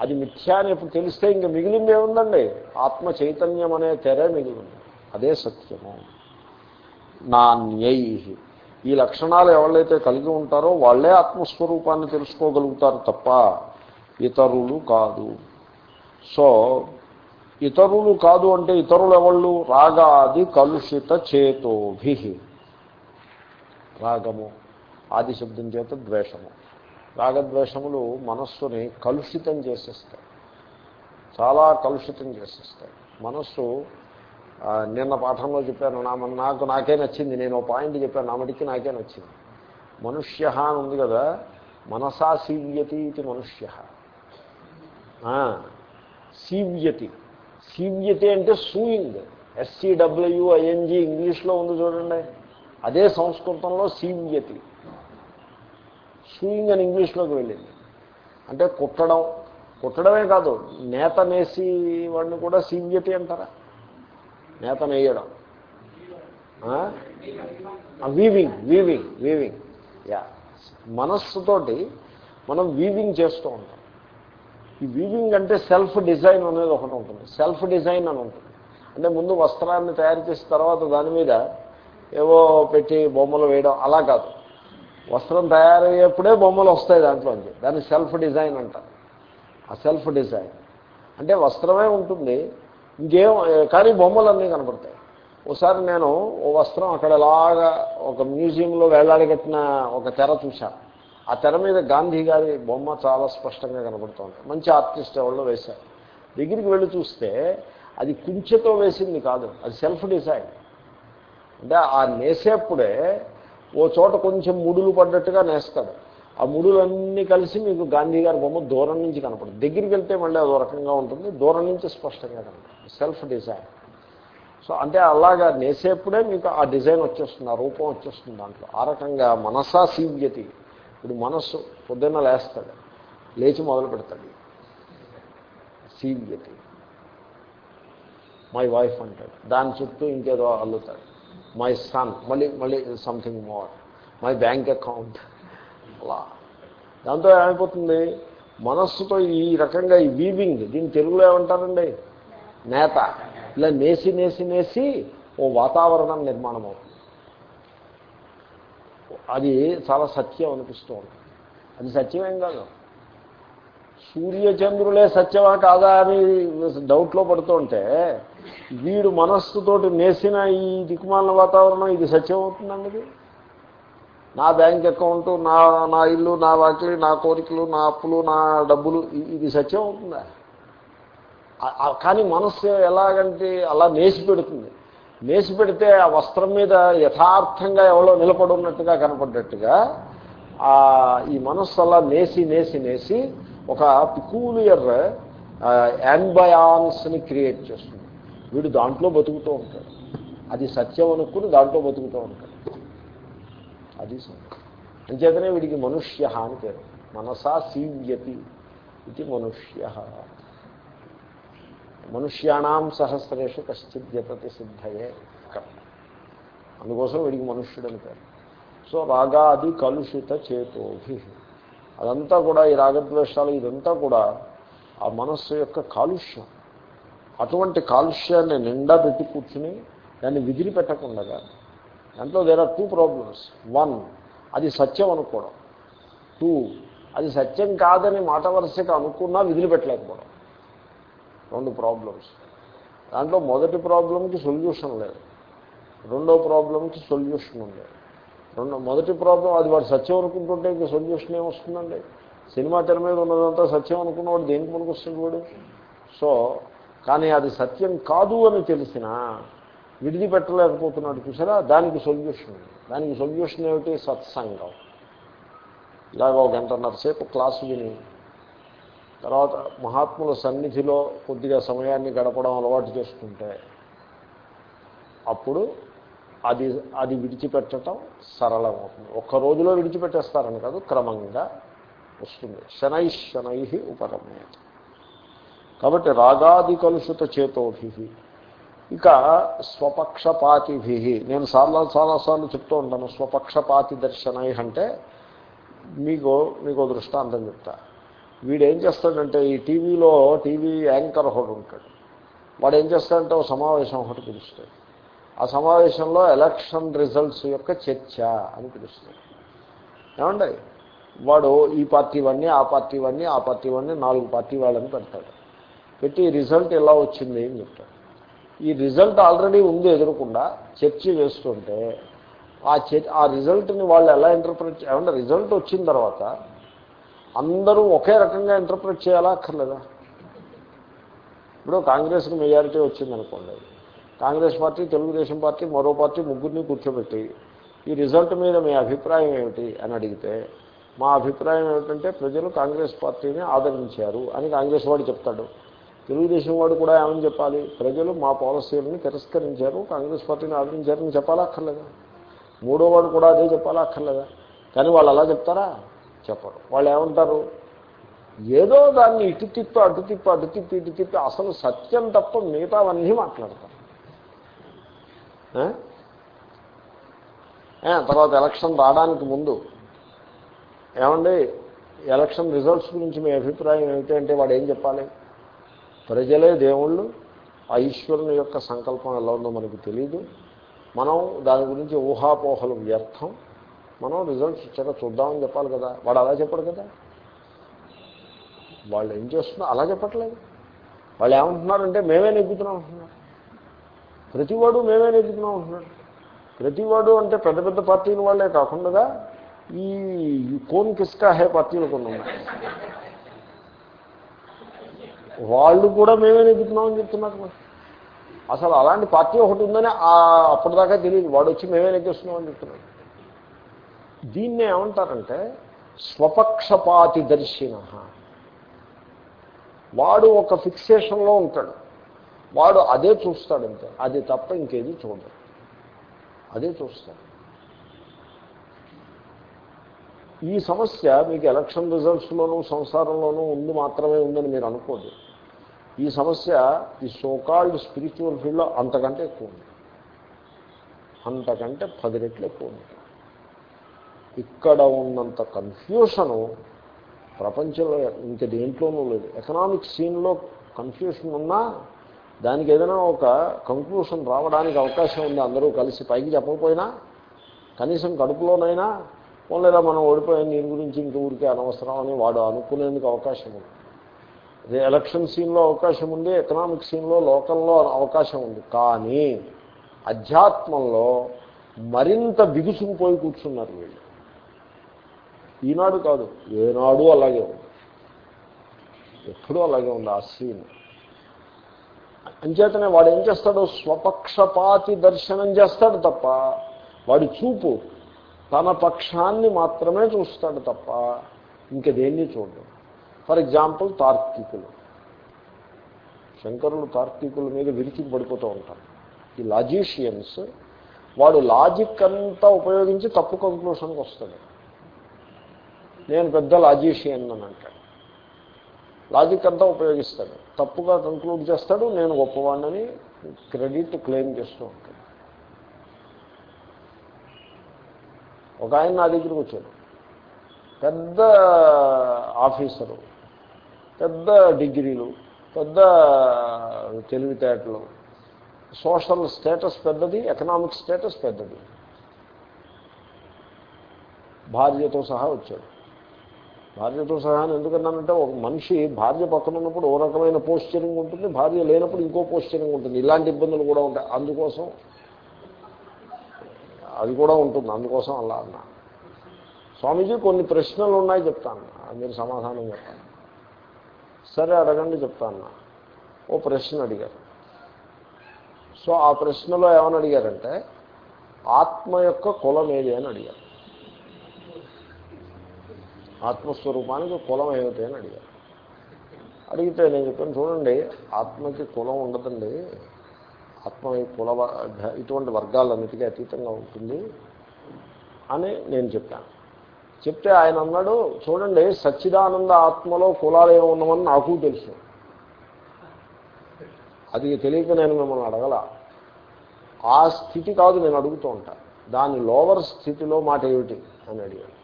[SPEAKER 1] అది మిథ్యా అని ఇప్పుడు తెలిస్తే ఇంకా మిగిలింది ఏముందండి? ఆత్మ చైతన్యం అనే తెరే మిగిలింది. అదే సత్యము. నాణ్యై ఈ లక్షణాలు ఎవరైతే కలిగి ఉంటారో వాళ్ళే ఆత్మస్వరూపాన్ని తెలుసుకోగలుగుతారు తప్ప ఇతరులు కాదు. సో ఇతరులు కాదు అంటే ఇతరులు ఎవళ్ళు రాగాది కలుషిత చేతోభి. రాగము ఆది శబ్దం చేత ద్వేషము. రాగద్వేషములు మనస్సుని కలుషితం చేసేస్తాయి. చాలా కలుషితం చేసేస్తాయి. మనస్సు నిన్న పాఠంలో చెప్పాను నా నాకు నాకే నచ్చింది. నేను పాయింట్ చెప్పాను నా మటుకి నాకే నచ్చింది. మనుష్య అని ఉంది కదా మనసా సీవ్యతి ఇది మనుష్య సీవ్యతి. సీవ్యతే అంటే సూయింగ్. ఎస్సీడబ్ల్యూఐఎన్జి ఇంగ్లీష్లో ఉంది చూడండి. అదే సంస్కృతంలో సీవ్యతి సూయింగ్ అని ఇంగ్లీష్లోకి వెళ్ళింది. అంటే కుట్టడం. కుట్టడమే కాదు నేత నేసి వాడిని కూడా సీవ్యతి అంటారా? నేత నేయడం వీవింగ్ వీవింగ్ వీవింగ్ యా మనస్సుతోటి మనం వీవింగ్ చేస్తూ ఉంటాం. ఈ వీవింగ్ అంటే సెల్ఫ్ డిజైన్ అనేది ఒకటి ఉంటుంది. సెల్ఫ్ డిజైన్ అని ఉంటుంది. అంటే ముందు వస్త్రాన్ని తయారు చేసిన తర్వాత దాని మీద ఏవో పెట్టి బొమ్మలు వేయడం అలా కాదు. వస్త్రం తయారయ్యేప్పుడే బొమ్మలు వస్తాయి దాంట్లోంచి. దాన్ని సెల్ఫ్ డిజైన్ అంటారు. ఆ సెల్ఫ్ డిజైన్. అంటే వస్త్రమే ఉంటుంది. ఇంకేం కానీ బొమ్మలన్నీ కనపడతాయి. ఒకసారి నేను ఓ వస్త్రం అక్కడ ఎలాగా ఒక మ్యూజియంలో వేలాడగట్టిన ఒక తెర చూశాను. ఆ తెర మీద గాంధీ గారి బొమ్మ చాలా స్పష్టంగా కనబడుతోంది. మంచి ఆర్టిస్ట్ ఎవరో వేశారు. దగ్గరికి వెళ్ళి చూస్తే అది కుంచెతో వేసింది కాదు అది సెల్ఫ్ డిజైన్. అంటే ఆ నేసేప్పుడే ఓ చోట కొంచెం ముడులు పడ్డట్టుగా నేస్తాడు. ఆ ముడులన్నీ కలిసి మీకు గాంధీ గారి బొమ్మ దూరం నుంచి కనపడుతుంది. దగ్గరికి వెళ్తే మళ్ళీ అదో రకంగా ఉంటుంది దూరం నుంచి స్పష్టంగా కనపడుతుంది. Self design. సో అంటే అలాగా నేసేప్పుడే మీకు ఆ డిజైన్ వచ్చేస్తుంది ఆ రూపం వచ్చేస్తుంది దాంట్లో. ఆ రకంగా మనసా సీవ్యతి. ఇప్పుడు మనస్సు పొద్దున్న లేస్తాడు. లేచి మొదలు పెడతాడు. సీవ్యతి మై వైఫ్ అంటాడు. దాని చుట్టూ ఇంకేదో అల్లుతాడు. మై సన్ మళ్ళీ మళ్ళీ something more my bank account అలా. దాంతో ఏమైపోతుంది? మనస్సుతో ఈ రకంగా ఈ వీవింగ్ దీన్ని తెలుగులో ఏమంటారండి? నేత. ఇలా నేసి నేసి నేసి ఓ వాతావరణం నిర్మాణం అవుతుంది అది చాలా సత్యం అనిపిస్తూ ఉంటుంది. అది సత్యమేం కాదు. సూర్యచంద్రులే సత్యమా కాదా అని డౌట్లో పడుతుంటే వీడు మనస్సుతోటి నేసిన ఈ దిక్కుమాలిన వాతావరణం ఇది సత్యం అవుతుందండి ఇది నా బ్యాంక్ అకౌంట్ నా నా ఇల్లు నా వాకిలి నా కోరికలు నా అప్పులు నా డబ్బులు ఇది సత్యం అవుతుందా? కానీ మనస్సు ఎలాగంటే అలా నేసి పెడుతుంది. నేసి పెడితే ఆ వస్త్రం మీద యథార్థంగా ఎవరో నిలబడున్నట్టుగా కనపడ్డట్టుగా ఈ మనస్సు అలా నేసి నేసి నేసి ఒక పికూలియర్ యాంబయాన్స్ని క్రియేట్ చేస్తుంది. వీడు దాంట్లో బతుకుతూ ఉంటాడు. అది సత్యం అనుకుని దాంట్లో బతుకుతూ ఉంటాడు. అది అంచేతనే వీడికి మనుష్య అని పేరు. మనసా సీవ్యతి ఇది మనుష్య. మనుష్యాణం సహస్రేషు కశ్చిత్ జతతి సిద్ధయే కర్మ. అందుకోసం వీడికి మనుష్యుడు అని పేరు. సో రాగాది కలుషిత చేతోభి. అదంతా కూడా ఈ రాగద్వేషాలు ఇదంతా కూడా ఆ మనస్సు యొక్క కాలుష్యం. అటువంటి కాలుష్యాన్ని నిండా పెట్టి కూర్చుని దాన్ని విదిలి పెట్టకుండా దాంట్లో there are two problems one అది సత్యం అనుకోవడం. టూ అది సత్యం కాదని మాట వరుసగా అనుకున్నా విదిలిపెట్టలేకపోవడం. రెండు ప్రాబ్లమ్స్ దాంట్లో మొదటి ప్రాబ్లంకి సొల్యూషన్ లేదు. రెండో ప్రాబ్లంకి సొల్యూషన్ ఉంది రెండో మొదటి ప్రాబ్లం అది వాడు సత్యం అనుకుంటుంటే ఇంకా సొల్యూషన్ ఏమొస్తుందండి? సినిమా తెర మీద ఉన్నదంతా సత్యం అనుకున్నవాడు దేనికి పనికొస్తుంది వాడు? సో కానీ అది సత్యం కాదు అని తెలిసినా విడిది పెట్టలేకపోతున్నాడు చూసారా? దానికి సొల్యూషన్ దానికి సొల్యూషన్ ఏమిటి? సత్సంగం. ఇలాగ ఒక గంటన్నర సేపు క్లాసు విని తర్వాత మహాత్ముల సన్నిధిలో కొద్దిగా సమయాన్ని గడపడం అలవాటు చేసుకుంటే అప్పుడు అది అది విడిచిపెట్టడం సరళమవుతుంది. ఒక్క రోజులో విడిచిపెట్టేస్తారని కాదు క్రమంగా వస్తుంది. శనై శనై ఉపరమే కాబట్టి రాగాది కలుషిత చేతోభి. ఇక స్వపక్షపాతిభి. నేను చాలా చాలాసార్లు చెప్తూ ఉంటాను స్వపక్షపాతి దర్శనై అంటే మీకు మీకు దృష్టాంతం చెప్తాను వీడు ఏం చేస్తాడంటే ఈ టీవీలో టీవీ యాంకర్ ఒకటి ఉంటాడు. వాడు ఏం చేస్తాడంటే ఒక సమావేశం ఒకటి పిలుస్తాడు. ఆ సమావేశంలో ఎలక్షన్ రిజల్ట్స్ యొక్క చర్చ అని పిలుస్తాడు. ఏమండి? వాడు ఈ పార్టీ వాడిని ఆ పార్టీ వాడిని ఆ పార్టీ వాడిని నాలుగు పార్టీ వాళ్ళని పెడతాడు. పెట్టి రిజల్ట్ ఎలా వచ్చింది అని చెప్తాడు. ఈ రిజల్ట్ ఆల్రెడీ ఉంది ఎదురకుండా చర్చ వేస్తుంటే ఆ చర్చ ఆ రిజల్ట్ని వాళ్ళు ఎలా ఇంటర్ప్రిట్ ఏమంటే రిజల్ట్ వచ్చిన తర్వాత అందరూ ఒకే రకంగా ఇంటర్ప్రిట్ చేయాలా అక్కర్లేదా? ఇప్పుడు కాంగ్రెస్కి మెజారిటీ వచ్చిందనుకోండి. కాంగ్రెస్ పార్టీ తెలుగుదేశం పార్టీ మరో పార్టీ ముగ్గురిని కూర్చోబెట్టి ఈ రిజల్ట్ మీద మీ అభిప్రాయం ఏమిటి అని అడిగితే మా అభిప్రాయం ఏమిటంటే ప్రజలు కాంగ్రెస్ పార్టీని ఆదరించారు అని కాంగ్రెస్ వాడు చెప్తాడు. తెలుగుదేశం వాడు కూడా ఏమని చెప్పాలి? ప్రజలు మా పాలసీలను తిరస్కరించారు కాంగ్రెస్ పార్టీని ఆదరించారని చెప్పాలా అక్కర్లేదా? మూడో వాడు కూడా అదే చెప్పాలా అక్కర్లేదా? కానీ వాళ్ళు అలా చెప్తారా? చెప్పరు. వాళ్ళు ఏమంటారు? ఏదో దాన్ని ఇటు తిప్పి అటు తిప్పి అటు తిప్పి ఇటు తిప్పి అసలు సత్యం తప్ప మిగతావన్నీ మాట్లాడతారు. తర్వాత ఎలక్షన్ రావడానికి ముందు ఏమండి? ఎలక్షన్ రిజల్ట్స్ గురించి మీ అభిప్రాయం ఏమిటంటే వాడు ఏం చెప్పాలి? ప్రజలే దేవుళ్ళు ఆ ఈశ్వరుని యొక్క సంకల్పం ఎలా ఉందో మనకు తెలియదు మనం దాని గురించి ఊహాపోహలు వ్యర్థం. మనం రిజల్ట్స్ ఇచ్చాక చూద్దామని చెప్పాలి కదా. వాడు అలా చెప్పడు కదా. వాళ్ళు ఏం చేస్తున్నారు అలా చెప్పట్లేదు. వాళ్ళు ఏమంటున్నారంటే మేమే నెగ్గుతున్నాం అంటున్నారు. ప్రతివాడు మేమే నెగ్గుతున్నాం అంటున్నాడు. ప్రతివాడు అంటే పెద్ద పెద్ద పార్టీల వాళ్ళే కాకుండా ఈ కోన్ కిస్కా హే పార్టీలు కొన్ని ఉన్నాయి. వాళ్ళు కూడా మేమే నెగ్గుతున్నామని చెప్తున్నారు అసలు అలాంటి పార్టీ ఒకటి ఉందని అప్పటిదాకా తెలియదు. వాడు వచ్చి మేమే నెగ్గేస్తున్నామని చెప్తున్నాడు దీన్ని ఏమంటారంటే స్వపక్షపాతి దర్శిన వాడు ఒక ఫిక్సేషన్లో ఉంటాడు. వాడు అదే చూస్తాడంతే. అది తప్ప ఇంకేది చూడడు. అదే చూస్తాడు. ఈ సమస్య మీకు ఎలక్షన్ రిజల్ట్స్లోనూ సంసారంలోనూ ఉంది మాత్రమే ఉందని మీరు అనుకోదు ఈ సమస్య ఈ సోకాల్డ్ స్పిరిచువల్ ఫీల్డ్లో అంతకంటే ఎక్కువ ఉంది. అంతకంటే పది రెట్లు ఎక్కువ ఉంది. ఇక్కడ ఉన్నంత కన్ఫ్యూషను ప్రపంచంలో ఇంక దేంట్లోనూ లేదు. ఎకనామిక్ సీన్లో కన్ఫ్యూషన్ ఉన్నా దానికి ఏదైనా ఒక కంక్లూషన్ రావడానికి అవకాశం ఉంది అందరూ కలిసి. పైకి చెప్పకపోయినా కనీసం కడుపులోనైనా లేదా మనం ఓడిపోయిన దీని గురించి ఇంక ఊరికే అనవసరం అని వాడు అనుకునేందుకు అవకాశం ఉంది. అదే ఎలక్షన్ సీన్లో అవకాశం ఉంది ఎకనామిక్ సీన్లో లోకల్లో అవకాశం ఉంది. కానీ అధ్యాత్మంలో మరింత బిగుసుకుపోయి కూర్చున్నారు వీళ్ళు. ఈనాడు కాదు ఏనాడు అలాగే ఉంది. ఎప్పుడూ అలాగే ఉంది ఆ సీన్. అంచేతనే వాడు ఏం చేస్తాడు? స్వపక్షపాతి దర్శనం చేస్తాడు తప్ప వాడి చూపు తన పక్షాన్ని మాత్రమే చూస్తాడు తప్ప ఇంక దేన్ని చూడడం. ఫర్ ఎగ్జాంపుల్ తార్కికులు. శంకరులు తార్కికుల మీద విరిచి పడిపోతూ ఉంటారు. ఈ లాజిషియన్స్ వాడు లాజిక్ అంతా ఉపయోగించి తప్పు కంక్లూషన్కి వస్తాడు. నేను పెద్ద లాజిషియన్ అని అంటాడు. లాజిక్ అంతా ఉపయోగిస్తాడు. తప్పుగా కంక్లూడ్ చేస్తాడు నేను గొప్పవాడిని క్రెడిట్ క్లెయిమ్ చేస్తూ ఉంటాడు. ఒక ఆయన నా దగ్గరికి వచ్చాడు. పెద్ద ఆఫీసరు పెద్ద డిగ్రీలు పెద్ద తెలివితేటలు సోషల్ స్టేటస్ పెద్దది ఎకనామిక్ స్టేటస్ పెద్దది. భార్యతో సహా వచ్చాడు. భార్యతో సహా ఎందుకన్నానంటే ఒక మనిషి భార్య పక్కన ఉన్నప్పుడు ఓ రకమైన పోస్చరింగ్ ఉంటుంది భార్య లేనప్పుడు ఇంకో పోస్చరింగ్ ఉంటుంది. ఇలాంటి ఇబ్బందులు కూడా ఉంటాయి. అందుకోసం అది కూడా ఉంటుంది. అందుకోసం అలా అన్నా. స్వామీజీ కొన్ని ప్రశ్నలు ఉన్నాయి చెప్తాను. మీరు సమాధానం చెప్పాలి సరే అడగండి చెప్తాను. ఓ ప్రశ్న అడిగారు. సో ఆ ప్రశ్నలో ఏమని అడిగారంటే ఆత్మ యొక్క కులం ఏది అని అడిగారు. ఆత్మస్వరూపానికి కులం ఏమిటి అని అడిగారు. అడిగితే నేను చెప్పాను చూడండి ఆత్మకి కులం ఉండదండి. ఆత్మ కుల ఇటువంటి వర్గాలన్నిటికీ అతీతంగా ఉంటుంది అని నేను చెప్పాను. చెప్తే ఆయన అన్నాడు చూడండి సచ్చిదానంద ఆత్మలో కులాలు ఏమున్నామని నాకు తెలుసు. అది తెలియక నేను మిమ్మల్ని అడగల. ఆ స్థితి కాదు నేను అడుగుతూ ఉంటాను దాని లోవర్ స్థితిలో మాట ఏమిటి అని అడిగాను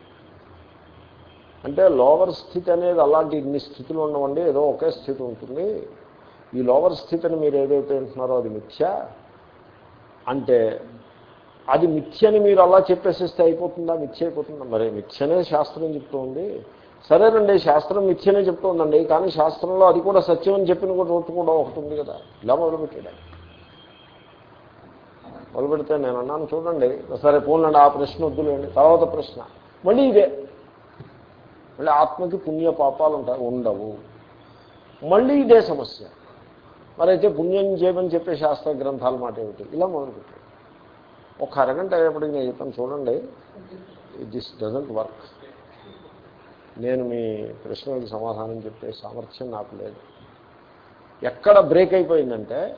[SPEAKER 1] అంటే లోవర్ స్థితి అనేది అలాంటి ఇన్ని స్థితులు ఉండవండి ఏదో ఒకే స్థితి ఉంటుంది. ఈ లోవర్ స్థితిని మీరు ఏదైతే అంటున్నారో అది మిథ్య. అంటే అది మిథ్యని మీరు అలా చెప్పేసేస్తే అయిపోతుందా? మిథ్య అయిపోతుందా? మరి మిథ్యనే శాస్త్రం చెప్తుంది. సరేనండి శాస్త్రం మిథ్యనే చెప్తుందండి కానీ శాస్త్రంలో అది కూడా సత్యం అని చెప్పిన కూడా రోడ్డు కూడా ఒకటి ఉంది కదా. ఇలా మొదలుపెట్టాడు మొదలుపెడితే నేను అన్నాను చూడండి సరే పోలండి ఆ ప్రశ్న వద్దులేండి. తర్వాత ప్రశ్న. మళ్ళీ ఇదే. మళ్ళీ ఆత్మకి పుణ్య పాపాలు ఉంటాయి ఉండవు. మళ్ళీ ఇదే సమస్య. మరైతే పుణ్యం చేయమని చెప్పే శాస్త్ర గ్రంథాల మాట ఏమిటి? ఇలా మొదలుపెట్టాడు ఒక అరగంట అయ్యేప్పటికి నేను చెప్పాను చూడండి. దిస్ డజంట్ వర్క్ నేను మీ ప్రశ్నలకు సమాధానం చెప్పే సామర్థ్యం నాకు లేదు. ఎక్కడ బ్రేక్ అయిపోయిందంటే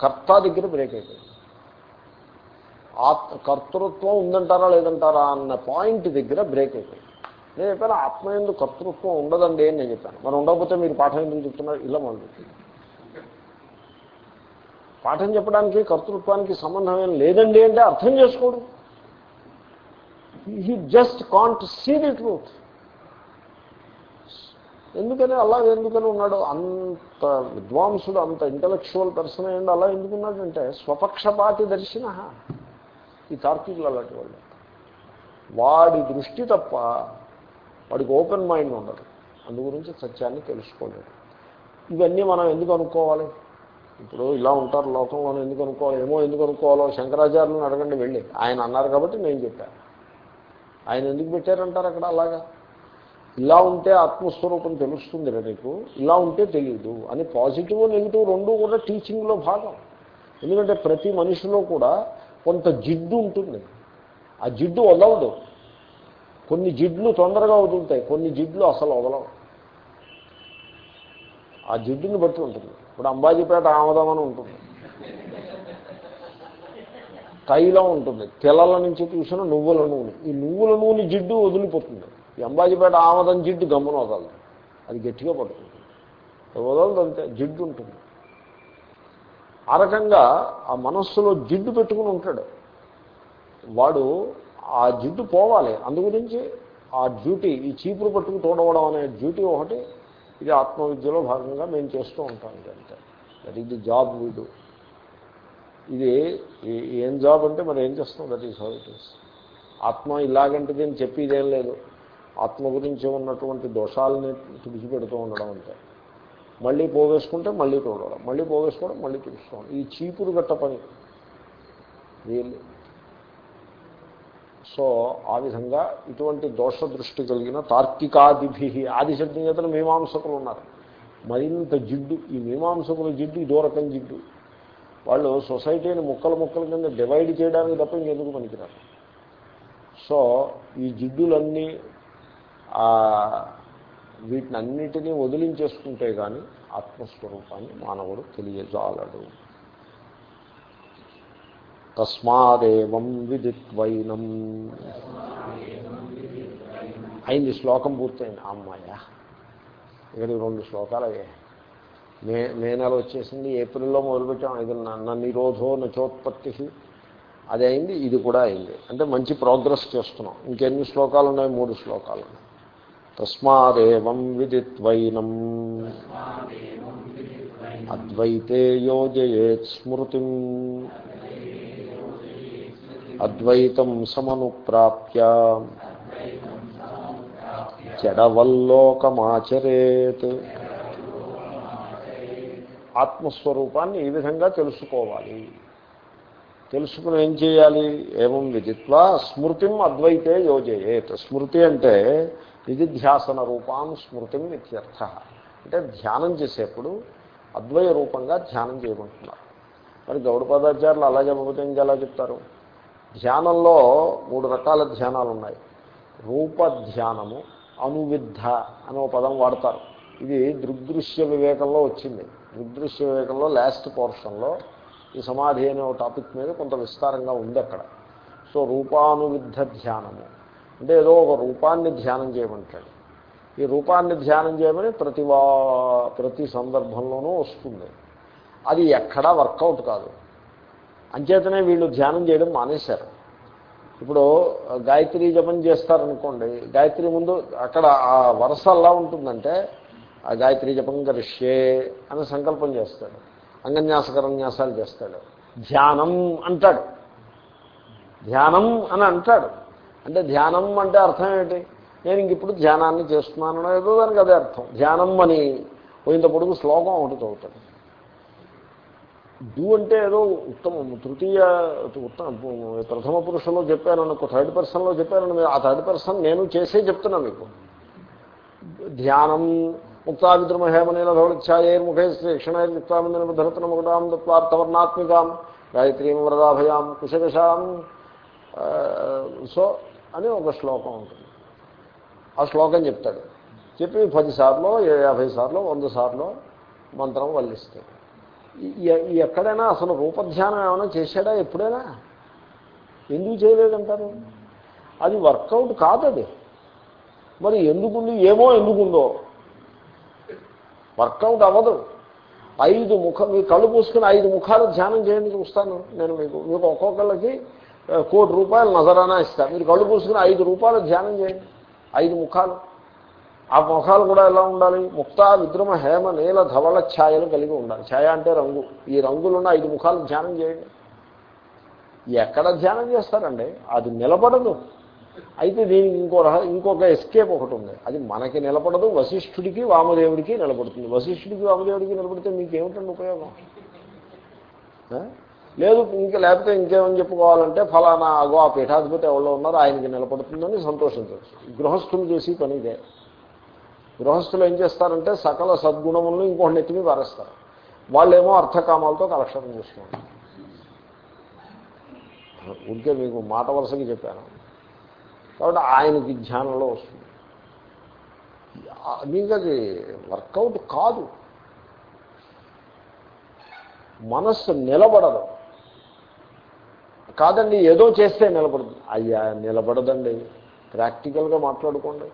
[SPEAKER 1] కర్త దగ్గర బ్రేక్ అయిపోయింది. ఆత్ కర్తృత్వం ఉందంటారా లేదంటారా అన్న పాయింట్ దగ్గర బ్రేక్ అయిపోయింది. నేను చెప్పాను ఆత్మ ఎందుకు కర్తృత్వం ఉండదండి అని నేను చెప్పాను. మరి ఉండకపోతే మీరు పాఠం ఎందుకు చెప్తున్నారు? ఇలా మొదలు పాఠం చెప్పడానికి కర్తృత్వానికి సంబంధం ఏం లేదండి అంటే అర్థం చేసుకోడు. He just can't see the truth ఎందుకని? అలా ఎందుకని ఉన్నాడు? అంత విద్వాంసుడు అంత ఇంటలెక్చువల్ పర్సన్ అయ్యండి అలా ఎందుకున్నాడంటే స్వపక్షపాతి దర్శిన. ఈ తార్కికులు అలాంటి వాళ్ళు. వాడి దృష్టి తప్ప వాడికి ఓపెన్ మైండ్ ఉండదు. అందు గురించి సత్యాన్ని తెలుసుకోలేదు. ఇవన్నీ మనం ఎందుకు అనుకోవాలి? ఇప్పుడు ఇలా ఉంటారు లోకంలో ఎందుకు అనుకోవాలి? ఏమో ఎందుకు అనుకోవాలో శంకరాచార్యులను అడగండి వెళ్ళి. ఆయన అన్నారు కాబట్టి నేను చెప్పాను ఆయన ఎందుకు పెట్టారంటారు అక్కడ అలాగా? ఇలా ఉంటే ఆత్మస్వరూపం తెలుస్తుంది నీకు. ఇలా ఉంటే తెలియదు అని పాజిటివ్ నెగిటివ్ రెండు కూడా టీచింగ్లో భాగం. ఎందుకంటే ప్రతి మనిషిలో కూడా కొంత జిడ్డు ఉంటుంది. ఆ జిడ్డు వదలదు కొన్ని జిడ్లు తొందరగా వదులుతాయి కొన్ని జిడ్లు అసలు వదలవు. ఆ జిడ్డుని బట్టి ఉంటుంది. ఇప్పుడు అంబాజీపేట ఆమదం అని ఉంటుంది. తైలం ఉంటుంది. తెల్లల నుంచి చూసిన నువ్వుల నూనె. ఈ నువ్వుల నూనె జిడ్డు వదిలిపోతుంది. ఈ అంబాజీపేట ఆమదం జిడ్డు గమ్మున వదలదు. అది గట్టిగా పడుతుంది వదలదు అంతే జిడ్డు ఉంటుంది. ఆ రకంగా ఆ మనస్సులో జిడ్డు పెట్టుకుని ఉంటాడు. వాడు ఆ జిడ్డు పోవాలి. అందు గురించి ఆ డ్యూటీ ఈ చీపురు పట్టుకు తోడవడం అనే డ్యూటీ ఒకటి ఇది ఆత్మవిద్యలో భాగంగా మేము చేస్తూ ఉంటాం ఇదంటే దట్ ఈస్ ది జాబ్ వీడు ఇది ఏం జాబ్ అంటే మరి ఏం చేస్తాం? That is how it is ఆత్మ ఇలాగంటిది అని చెప్పేదేం లేదు. ఆత్మ గురించి ఉన్నటువంటి దోషాలని తుడిచిపెడుతూ ఉండడం అంటే మళ్ళీ పోగేసుకుంటే మళ్ళీ తోడవడం మళ్ళీ పోగేసుకోవడం మళ్ళీ తుడుచుకోవడం. ఈ చీపురు గట్ట పని. రియల్లీ సో ఆ విధంగా ఇటువంటి దోష దృష్టి కలిగిన తార్కికాదిభి ఆదిశబ్దం చేతన మీమాంసకులు ఉన్నారు. మరింత జిడ్డు ఈ మీమాంసకుల జిడ్డు ఇదో రకం జిడ్డు. వాళ్ళు సొసైటీని ముక్కల ముక్కల కింద డివైడ్ చేయడానికి తప్ప ఇంకెందుకు పనికిరారు. సో ఈ జిడ్డులన్నీ వీటిని అన్నిటినీ వదిలించేసుకుంటే కానీ ఆత్మస్వరూపాన్ని మానవుడు తెలియజాలడు. తస్మాదేవం విదిత్వైనం. అయింది శ్లోకం పూర్తయింది. అమ్మాయ ఇక్కడ రెండు శ్లోకాలు అయ్యాయి మే మే నెల వచ్చేసింది ఏప్రిల్లో మొదలుపెట్టాం. ఇది నన్న నిరోధో నచోత్పత్తి అది అయింది ఇది కూడా అయింది. అంటే మంచి ప్రోగ్రెస్ చేస్తున్నాం. ఇంకెన్ని శ్లోకాలు ఉన్నాయి? మూడు శ్లోకాలు తస్మాదేవం విదిత్వైనం. అద్వైతే యోజయేత్ స్మృతి. అద్వైతం సమనుప్రాప్య. జడవల్లోకమాచరేత్ ఆత్మస్వరూపాన్ని ఈ విధంగా తెలుసుకోవాలి. తెలుసుకుని ఏం చేయాలి? ఏమం విదిత్వా? స్మృతిం అద్వైతే యోజయేత్. స్మృతి అంటే నిధిధ్యాసన రూపాన్ని స్మృతిం ఇత్యర్థ అంటే ధ్యానం చేసేప్పుడు అద్వయ రూపంగా ధ్యానం చేయమంటున్నారు. మరి గౌడపాదాచారులు అలా ఇంకా ఎలా చెప్తారు. ధ్యానంలో మూడు రకాల ధ్యానాలు ఉన్నాయి రూప ధ్యానము అనువిద్ధ అనే పదం వాడతారు. ఇది దృగ్దృశ్య వివేకంలో వచ్చింది. దృగ్దృశ్య వివేకంలో లాస్ట్ పోర్షన్లో ఈ సమాధి అనే టాపిక్ మీద కొంత విస్తారంగా ఉంది అక్కడ. సో రూపానువిద్ధ ధ్యానము. అంటే ఏదో ఒక రూపాన్ని ధ్యానం చేయమంటాడు. ఈ రూపాన్ని ధ్యానం చేయమని ప్రతి ప్రతి సందర్భంలోనూ వస్తుంది. అది ఎక్కడా వర్కౌట్ కాదు. అంచేతనే వీళ్ళు ధ్యానం చేయడం మానేశారు. ఇప్పుడు గాయత్రి జపం చేస్తారనుకోండి గాయత్రి ముందు అక్కడ ఆ వరుస ఎలా ఉంటుందంటే ఆ గాయత్రి జపం కరిష్యే అని సంకల్పం చేస్తాడు. అంగన్యాసకరన్యాసాలు చేస్తాడు. ధ్యానం అంటాడు. ధ్యానం అని అంటాడు. అంటే ధ్యానం అంటే అర్థం ఏంటి? నేను ఇంక ఇప్పుడు ధ్యానాన్ని చేస్తున్నాను ఏదో దానికి అదే అర్థం. ధ్యానం అని పోయిన పొడుగు శ్లోకం ఒకటి చదువుతాడు. డూ అంటే ఏదో ఉత్తమం తృతీయ ఉత్తమ ప్రథమ పురుషంలో చెప్పాను అనుకో థర్డ్ పర్సన్లో చెప్పాను ఆ థర్డ్ పర్సన్ నేను చేసే చెప్తున్నా మీకు. ధ్యానం ముక్తావిద్రమహేమనీల ధవళఛాయైర్ముఖే శ్రీక్షణైర్యుక్తామందిన ధరతన ముఖడాం దత్వార్థవర్ణాత్మికాం గాయత్రీం వరదాభయాం కుశకషాం సో అని ఒక శ్లోకం ఉంటుంది. ఆ శ్లోకం చెప్తాడు. చెప్పి పదిసార్లు యాభై సార్లు వంద సార్లు మంత్రం వల్లిస్తాడు. ఎక్కడైనా అసలు రూపధ్యానం ఏమైనా చేశాడా ఎప్పుడైనా? ఎందుకు చేయలేదంటారు? అది వర్కౌట్ కాదు మరి ఎందుకుంది ఏమో ఎందుకుందో? వర్కౌట్ అవ్వదు. ఐదు ముఖం మీ కళ్ళు పూసుకుని ఐదు ముఖాలు ధ్యానం చేయండి చూస్తాను నేను మీకు. మీకు ఒక్కొక్కళ్ళకి కోటి రూపాయలు నజరానా ఇస్తాను మీరు కళ్ళు పూసుకుని ఐదు రూపాయలు ధ్యానం చేయండి. ఐదు ముఖాలు. ఆ ముఖాలు కూడా ఎలా ఉండాలి? ముక్త విద్రుమ హేమ నీల ధవళ ఛాయలు కలిగి ఉండాలి. ఛాయ అంటే రంగు. ఈ రంగులున్న ఐదు ముఖాలు ధ్యానం చేయండి. ఎక్కడ ధ్యానం చేస్తారండి? అది నిలబడదు. అయితే దీనికి ఇంకో రహ ఇంకొక ఎస్కేప్ ఒకటి ఉంది. అది మనకి నిలబడదు వశిష్ఠుడికి వామదేవుడికి నిలబడుతుంది. వశిష్ఠుడికి వామదేవుడికి నిలబడితే మీకు ఏమిటండి ఉపయోగం లేదు ఇంకా లేకపోతే ఇంకేమని చెప్పుకోవాలంటే ఫలానా అగో ఆ పీఠాధిపతి ఎవరో ఉన్నారు ఆయనకి నిలబడుతుందని సంతోషించవచ్చు. గృహస్థులు చేసి పని ఇదే. గృహస్థులు ఏం చేస్తారంటే సకల సద్గుణములను ఇంకొక నెత్తిని వారేస్తారు వాళ్ళేమో అర్థకామాలతో కలక్షణం చేస్తున్నారు ఉంటే మీకు మాట వరుసగా చెప్పాను. కాబట్టి ఆయనకి ధ్యానంలో వస్తుంది. మీకు అది వర్కౌట్ కాదు. మనస్సు నిలబడదు. కాదండి ఏదో చేస్తే నిలబడదు అయ్యా నిలబడదండి. ప్రాక్టికల్గా మాట్లాడుకోండి.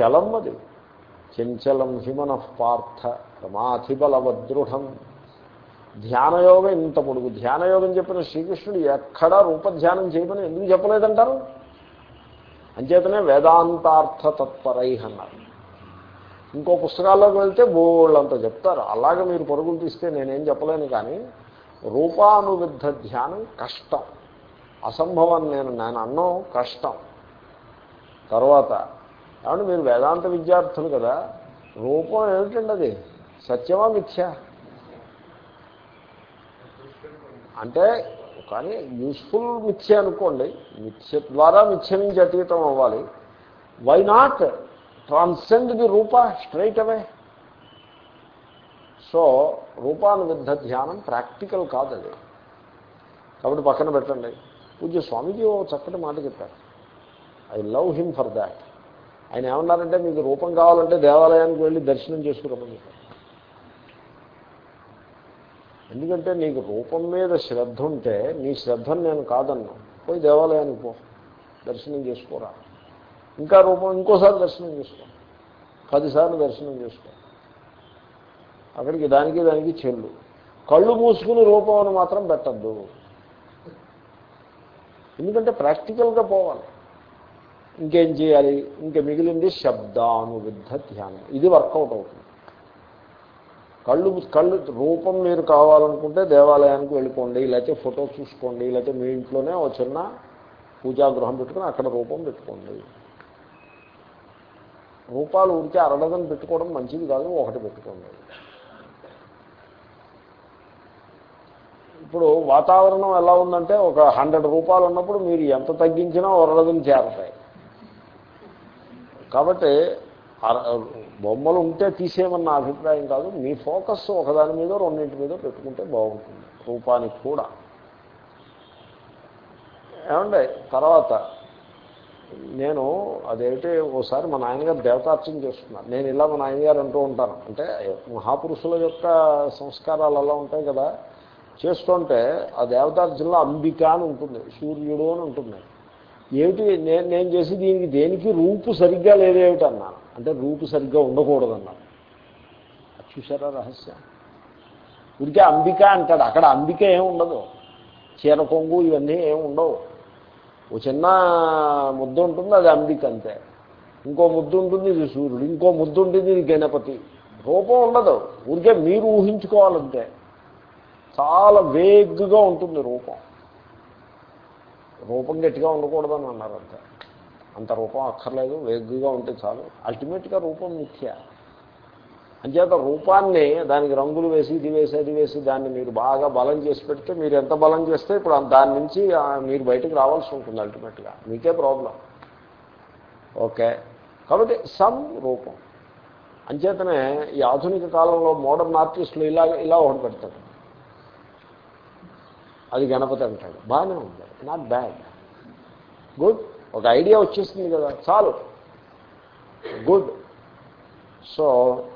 [SPEAKER 1] చలం అది చంచలం హిమన పార్థ రమాధిబలవదృఢం ధ్యానయోగం ఇంత పొడుగు. ధ్యానయోగం చెప్పిన శ్రీకృష్ణుడు ఎక్కడా రూపధ్యానం చేయమని ఎందుకు చెప్పలేదంటారు? అంచేతనే వేదాంతార్థ తత్పరై అన్నారు ఇంకో పుస్తకాల్లోకి వెళ్తే బోళ్ళంత చెప్తారు. అలాగే మీరు పరుగులు తీస్తే నేనేం చెప్పలేను కానీ రూపానువిద్ధ ధ్యానం కష్టం. అసంభవం నేను నేను అన్నం కష్టం. తర్వాత కాబట్టి మీరు వేదాంత విద్యార్థులు కదా. రూపం ఏమిటండి అది? సత్యమా మిథ్య? అంటే కానీ యూస్ఫుల్ మిథ్య అనుకోండి. మిథ్య ద్వారా మిథ్య నుంచి అతీతం అవ్వాలి. వై నాట్ ట్రాన్సెండ్ ది రూప స్ట్రైట్ అవే సో రూపానువిద్ధ ధ్యానం ప్రాక్టికల్ కాదు అది కాబట్టి పక్కన పెట్టండి. పూజ్య స్వామీజీ ఓ చక్కటి మాట చెప్పారు. I love him for that ఆయన ఏమన్నారంటే మీకు రూపం కావాలంటే దేవాలయానికి వెళ్ళి దర్శనం చేసుకురమ్మని ఎందుకంటే నీకు రూపం మీద శ్రద్ధ ఉంటే నీ శ్రద్ధను నేను కాదన్నా పోయి దేవాలయానికి పో. దర్శనం చేసుకోరా. ఇంకా రూపం ఇంకోసారి దర్శనం చేసుకో. పదిసార్లు దర్శనం చేసుకో. అక్కడికి దానికి దానికి చెల్లు. కళ్ళు మూసుకుని రూపం అని మాత్రం పెట్టద్దు. ఎందుకంటే ప్రాక్టికల్గా పోవాలి. ఇంకేం చేయాలి? ఇంక మిగిలింది శబ్దానువిద్ధ ధ్యానం ఇది వర్కౌట్ అవుతుంది. కళ్ళు కళ్ళు రూపం మీరు కావాలనుకుంటే దేవాలయానికి వెళ్ళిపోండి లేకపోతే ఫోటో చూసుకోండి లేకపోతే మీ ఇంట్లోనే ఒక చిన్న పూజాగృహం పెట్టుకుని అక్కడ రూపం పెట్టుకోండి. రూపాలు ఉంటే అరడదని పెట్టుకోవడం మంచిది కాదు ఒకటి పెట్టుకోండి. ఇప్పుడు వాతావరణం ఎలా ఉందంటే ఒక హండ్రెడ్ రూపాయలు ఉన్నప్పుడు మీరు ఎంత తగ్గించినా ఒరడదని చేరతాయి. కాబట్టి బొమ్మలు ఉంటే తీసేయమన్న అభిప్రాయం కాదు. మీ ఫోకస్ ఒకదాని మీద రెండింటి మీద పెట్టుకుంటే బాగుంటుంది. రూపానికి కూడా. ఏమండి? తర్వాత నేను అదేమిటి ఓసారి మా నాయనగారు దేవతార్చన చేస్తున్నాను నేను ఇలా మా నాయనగారు అంటూ ఉంటాను. అంటే మహాపురుషుల యొక్క సంస్కారాలు అలా ఉంటాయి కదా. చేస్తుంటే ఆ దేవతార్చనలో అంబిక అని ఉంటుంది. సూర్యుడు అని ఉంటుంది. ఏమిటి? నేను నేను చేసి దీనికి దేనికి రూపు సరిగ్గా లేదేమిటి అన్నాను అంటే రూపు సరిగ్గా ఉండకూడదన్నాను చూసారా రహస్యం? ఉడికే అంబిక అంటాడు. అక్కడ అంబిక ఏమి ఉండదు. చీర కొంగు ఇవన్నీ ఏమి ఉండవు. ఓ చిన్న ముద్ద ఉంటుంది అది అంబిక అంతే. ఇంకో ముద్దు ఉంటుంది ఇది సూర్యుడు. ఇంకో ముద్దు ఉంటుంది ఇది గణపతి. రూపం ఉండదు. ఊరికే మీరు ఊహించుకోవాలంతే. చాలా వేగ్గా ఉంటుంది రూపం. రూపం గట్టిగా ఉండకూడదని అన్నారు అంతే. అంత రూపం అక్కర్లేదు వేగ్గుగా ఉంటే చాలు. అల్టిమేట్గా రూపం మిథ్య. అంచేత రూపాన్ని దానికి రంగులు వేసి ఇది వేసి అది వేసి దాన్ని మీరు బాగా బలం చేసి పెడితే మీరు ఎంత బలం చేస్తే ఇప్పుడు దాని నుంచి మీరు బయటకు రావాల్సి ఉంటుంది అల్టిమేట్గా. మీకే ప్రాబ్లం. ఓకే. కాబట్టి సమ్ రూపం. అంచేతనే ఈ ఆధునిక కాలంలో మోడర్న్ ఆర్టిస్టులు ఇలా ఇలా ఒకటి పెడతాడు అది గణపతి అంటాడు. బాగానే ఉంది. నాట్ బ్యాడ్ గుడ్ ఒక ఐడియా వచ్చేసింది కదా. చాలు. గుడ్ సో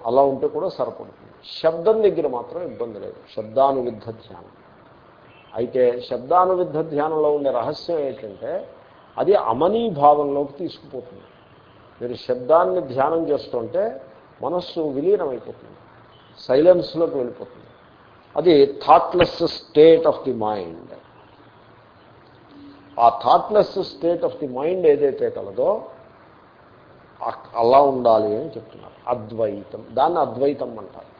[SPEAKER 1] అలా ఉంటే కూడా సరిపడుతుంది. శబ్దం దగ్గర మాత్రం ఇబ్బంది లేదు. శబ్దానువిద్ధ ధ్యానం. అయితే శబ్దానువిద్ధ ధ్యానంలో ఉండే రహస్యం ఏంటంటే అది అమనీ భావంలోకి తీసుకుపోతుంది. మీరు శబ్దాన్ని ధ్యానం చేస్తుంటే మనస్సు విలీనమైపోతుంది. సైలెన్స్లోకి వెళ్ళిపోతుంది. అది thoughtless state of the mind ఆ thoughtless state of the mind ఏదైతే కలదో అలా ఉండాలి అని చెప్తున్నారు. అద్వైతం. దాన్ని అద్వైతం అంటారు.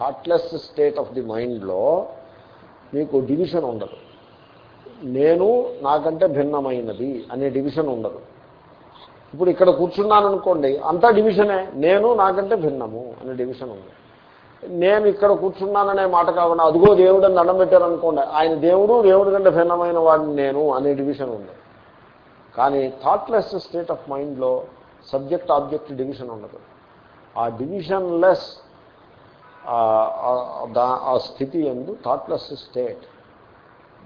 [SPEAKER 1] థాట్లెస్ స్టేట్ ఆఫ్ ది మైండ్లో మీకు డివిజన్ ఉండదు. నేను నాకంటే భిన్నమైనది అనే డివిజన్ ఉండదు. ఇప్పుడు ఇక్కడ కూర్చున్నాను అనుకోండి అంతా డివిజనే నేను నాకంటే భిన్నము అనే డివిజన్ ఉంది నేను ఇక్కడ కూర్చున్నాననే మాట కాకుండా అదిగో దేవుడు అని దండం పెట్టారనుకోండి ఆయన దేవుడు దేవుడి కంటే భిన్నమైన వాడిని నేను అనే డివిజన్ ఉంది కానీ థాట్లెస్ స్టేట్ ఆఫ్ మైండ్లో సబ్జెక్ట్ ఆబ్జెక్ట్ డివిజన్ ఉండదు. ఆ డివిజన్ లెస్ ఆ స్థితి ఎందు థాట్లెస్ స్టేట్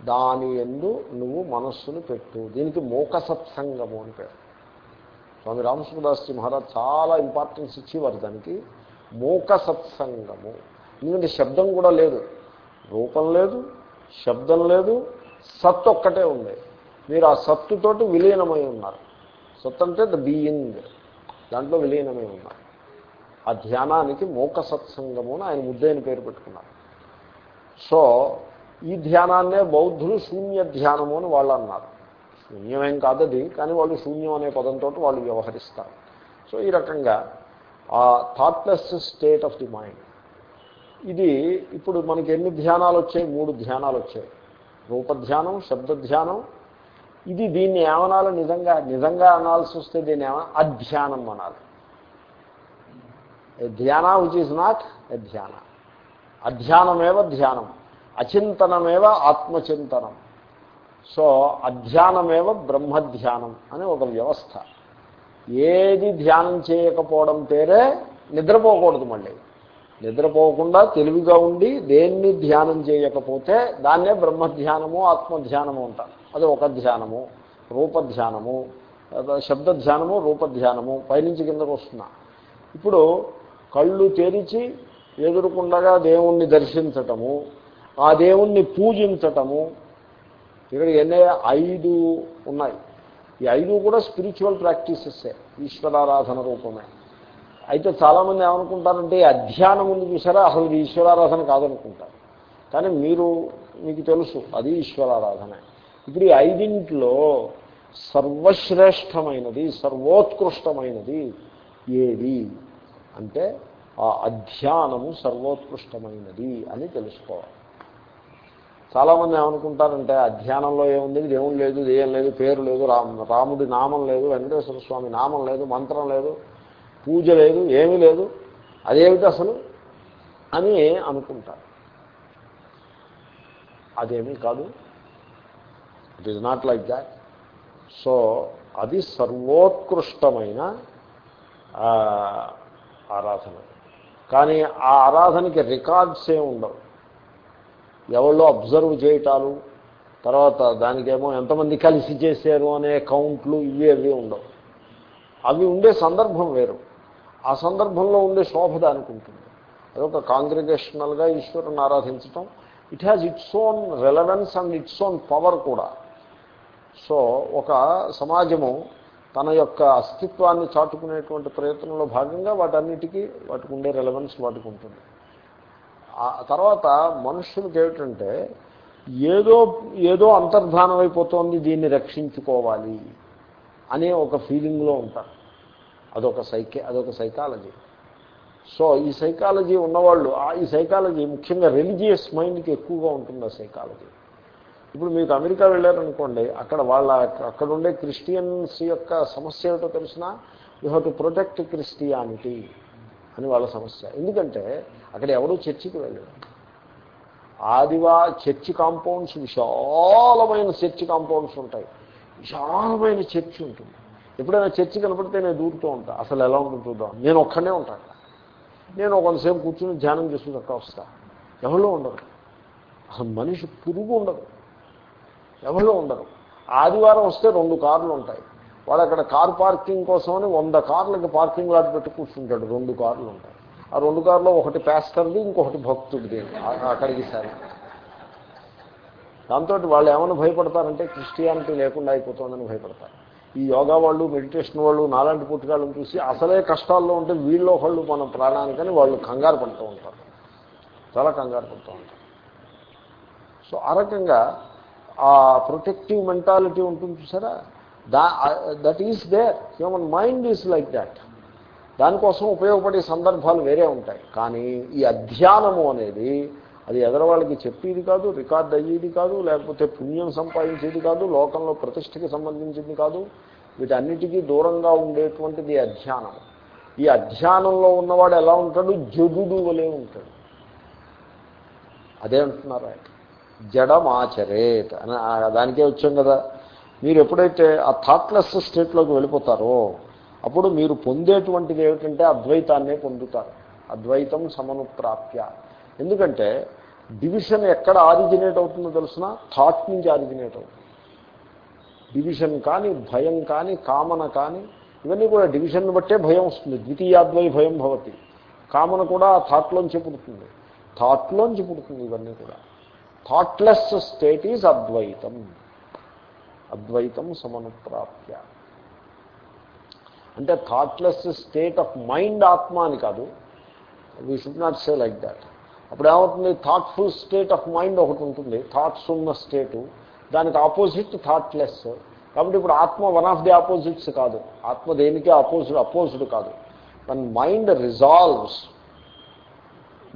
[SPEAKER 1] దాని ఎందు నువ్వు మనస్సును పెట్టు. దీనికి మోక సత్సంగము అని పేరు. స్వామి రామసుదాస్జీ మహారాజ్ చాలా ఇంపార్టెన్స్ ఇచ్చేవారు దానికి. మూక సత్సంగము. ఎందుకంటే శబ్దం కూడా లేదు. రూపం లేదు శబ్దం లేదు సత్ ఒక్కటే ఉంది. మీరు ఆ సత్తుతోటి విలీనమై ఉన్నారు. సత్ అంటే ద బీయింగ్. దాంట్లో విలీనమై ఉన్నారు. ఆ ధ్యానానికి మూక సత్సంగము అని ఆయన ముద్దైన పేరు పెట్టుకున్నారు. సో ఈ ధ్యానాన్నే బౌద్ధులు శూన్య ధ్యానము అని వాళ్ళు అన్నారు. శూన్యమేం కాదది కానీ వాళ్ళు శూన్యం అనే పదంతో వాళ్ళు వ్యవహరిస్తారు. సో ఈ రకంగా ఆ thoughtless state of the mind ఇది ఇప్పుడు మనకి ఎన్ని ధ్యానాలు వచ్చాయి? మూడు ధ్యానాలు వచ్చాయి. రూపధ్యానం శబ్దధ్యానం ఇది దీన్ని ఏమనాలి? నిజంగా నిజంగా అనాల్సి వస్తే దీన్ని ఏమన్నా అధ్యానం అనాలి. ధ్యాన విచ్ ఈజ్ నాట్ ధ్యాన. అధ్యానమేవ ధ్యానం. అచింతనమేవ ఆత్మచింతనం. సో అధ్యానమేవ బ్రహ్మధ్యానం అని ఒక వ్యవస్థ. ఏది ధ్యానం చేయకపోవడం పేరే నిద్రపోకూడదు మళ్ళీ. నిద్రపోకుండా తెలివిగా ఉండి దేన్ని ధ్యానం చేయకపోతే దాన్నే బ్రహ్మధ్యానము ఆత్మధ్యానము అంటారు. అది ఒక ధ్యానము రూపధ్యానము శబ్దధ్యానము రూపధ్యానము పైనుంచి కిందకు వస్తున్నా. ఇప్పుడు కళ్ళు తెరిచి ఎదురుకుండగా దేవుణ్ణి దర్శించటము ఆ దేవుణ్ణి పూజించటము ఇక్కడ ఎన్ని ఐదు ఉన్నాయి. ఈ ఐదు కూడా స్పిరిచువల్ ప్రాక్టీసెస్సే ఈశ్వరారాధన రూపమే. అయితే చాలామంది ఏమనుకుంటారంటే అధ్యానం ఉంది చూసారా? అసలు ఇది ఈశ్వరారాధన కాదనుకుంటారు. కానీ మీరు మీకు తెలుసు అది ఈశ్వరారాధన. ఇప్పుడు ఈ ఐదింట్లో సర్వశ్రేష్టమైనది సర్వోత్కృష్టమైనది ఏది? అంటే ఆ అధ్యానము సర్వోత్కృష్టమైనది అని తెలుసుకోవాలి. చాలామంది ఏమనుకుంటారంటే అధ్యానంలో ఏముంది? దేవుడు లేదు దేయం లేదు పేరు లేదు రాము రాముడి నామం లేదు వెంకటేశ్వర స్వామి నామం లేదు మంత్రం లేదు పూజ లేదు ఏమీ లేదు. అదేమిటి అసలు? అని అనుకుంటారు. అదేమీ కాదు. It is not like that so అది సర్వోత్కృష్టమైన ఆరాధన. కానీ ఆ ఆరాధనకి రికార్డ్స్ ఏమి ఉండవు ఎవరిలో అబ్జర్వ్ చేయటాలు తర్వాత దానికేమో ఎంతమంది కలిసి చేశారు అనే కౌంట్లు ఇవి అవి ఉండవు. అవి ఉండే సందర్భం వేరు. ఆ సందర్భంలో ఉండే శోభ దానికి ఉంటుంది. అదొక కాంగ్రిగేషనల్గా ఈశ్వరుని ఆరాధించటం. It has its own relevance and its own power కూడా. సో ఒక సమాజము తన యొక్క అస్తిత్వాన్ని చాటుకునేటువంటి ప్రయత్నంలో భాగంగా వాటన్నిటికీ వాటికి ఉండే రెలవెన్స్ వాటికి ఉంటుంది. తర్వాత మనుషులకి ఏమిటంటే ఏదో ఏదో అంతర్ధానం అయిపోతుంది దీన్ని రక్షించుకోవాలి అనే ఒక ఫీలింగ్లో ఉంటారు. అదొక సైకే అదొక సైకాలజీ. సో ఈ సైకాలజీ ఉన్నవాళ్ళు ఈ సైకాలజీ ముఖ్యంగా రిలీజియస్ మైండ్కి ఎక్కువగా ఉంటుంది ఆ సైకాలజీ. ఇప్పుడు మీకు అమెరికా వెళ్ళారనుకోండి అక్కడ వాళ్ళ అక్కడ ఉండే క్రిస్టియన్స్ యొక్క సమస్య ఏమిటో తెలిసినా you have to protect Christianity. అని వాళ్ళ సమస్య. ఎందుకంటే అక్కడ ఎవరూ చర్చికి వెళ్ళరు. ఆదివా చర్చి కాంపౌండ్స్ విశాలమైన చర్చి కాంపౌండ్స్ ఉంటాయి. విశాలమైన చర్చి ఉంటుంది. ఎప్పుడైనా చర్చి కనపడితే నేను దూరుతూ ఉంటా. అసలు ఎలా ఉంటుంది చూద్దాం. నేను ఒక్కనే ఉంటాను నేను కొంతసేపు కూర్చుని ధ్యానం చేసుకుని అక్కడ వస్తా. ఎవరో ఉండరు. అసలు మనిషి పురుగు ఉండదు. ఎవరో ఉండరు. ఆదివారం వస్తే రెండు కార్లు ఉంటాయి. వాడు అక్కడ కార్ పార్కింగ్ కోసమని వంద కార్లకి పార్కింగ్ లాట్ పెట్టి కూర్చుంటాడు. రెండు కార్లు ఉంటాయి. ఆ రెండు కార్లో ఒకటి ప్యాస్టర్ది ఇంకొకటి భక్తుడిది. అక్కడికి సరే. దాంతో వాళ్ళు ఏమైనా భయపడతారంటే క్రిస్టియానిటీ లేకుండా అయిపోతుందని భయపడతారు. ఈ యోగా వాళ్ళు మెడిటేషన్ వాళ్ళు నాలాంటి పుట్టుకాళ్ళని చూసి అసలే కష్టాల్లో ఉంటే వీళ్ళు ఒకళ్ళు మన ప్రాణానికని వాళ్ళు కంగారు పడుతూ ఉంటారు. చాలా కంగారు పడుతూ ఉంటారు. సో ఆ రకంగా ఆ ప్రొటెక్టివ్ మెంటాలిటీ ఉంటుంది చూసారా? That is there human mind is like that దానికోసం ఉపయోగపడే సందర్భాలు వేరే ఉంటాయి. కానీ ఈ అధ్యయనము అనేది అది ఎదరవాళ్ళకి చెప్పేది కాదు రికార్డ్ అయ్యేది కాదు లేకపోతే పుణ్యం సంపాదించేది కాదు లోకంలో ప్రతిష్టకి సంబంధించింది కాదు. వీటన్నిటికీ దూరంగా ఉండేటువంటిది అధ్యానం. ఈ అధ్యానంలో ఉన్నవాడు ఎలా ఉంటాడు? జడుడు వలే ఉంటాడు. అదే అంటున్నారు ఆయన. జడమాచరేట్ అని దానికే వచ్చాం కదా. మీరు ఎప్పుడైతే ఆ థాట్లెస్ స్టేట్లోకి వెళ్ళిపోతారో అప్పుడు మీరు పొందేటువంటిది ఏమిటంటే అద్వైతాన్నే పొందుతారు. అద్వైతం సమనుప్రాప్య. ఎందుకంటే డివిజన్ ఎక్కడ ఆరిజినేట్ అవుతుందో తెలిసిన థాట్ నుంచి ఆరిజినేట్ అవుతుంది. డివిజన్ కానీ భయం కానీ కామన కానీ ఇవన్నీ కూడా డివిజన్ బట్టే భయం వస్తుంది. ద్వితీయాద్వై భయం భవతి. కామన కూడా ఆ థాట్లోంచి పుడుతుంది. థాట్లోంచి పుడుతుంది ఇవన్నీ కూడా. థాట్లెస్ స్టేట్ ఈజ్ అద్వైతం. అద్వైతం సమనుప్రాప్య. అంటే థాట్లెస్ స్టేట్ ఆఫ్ మైండ్ ఆత్మ అని కాదు. We should not say like that అప్పుడు ఏమవుతుంది థాట్ఫుల్ స్టేట్ ఆఫ్ మైండ్ ఒకటి ఉంటుంది. థాట్స్ ఉన్న స్టేటు దానికి ఆపోజిట్ థాట్లెస్ కాబట్టి ఇప్పుడు ఆత్మ వన్ ఆఫ్ ది ఆపోజిట్స్ కాదు. ఆత్మ దేనికి అపోజిడ్ అపోజిడ్ కాదు. One mind resolves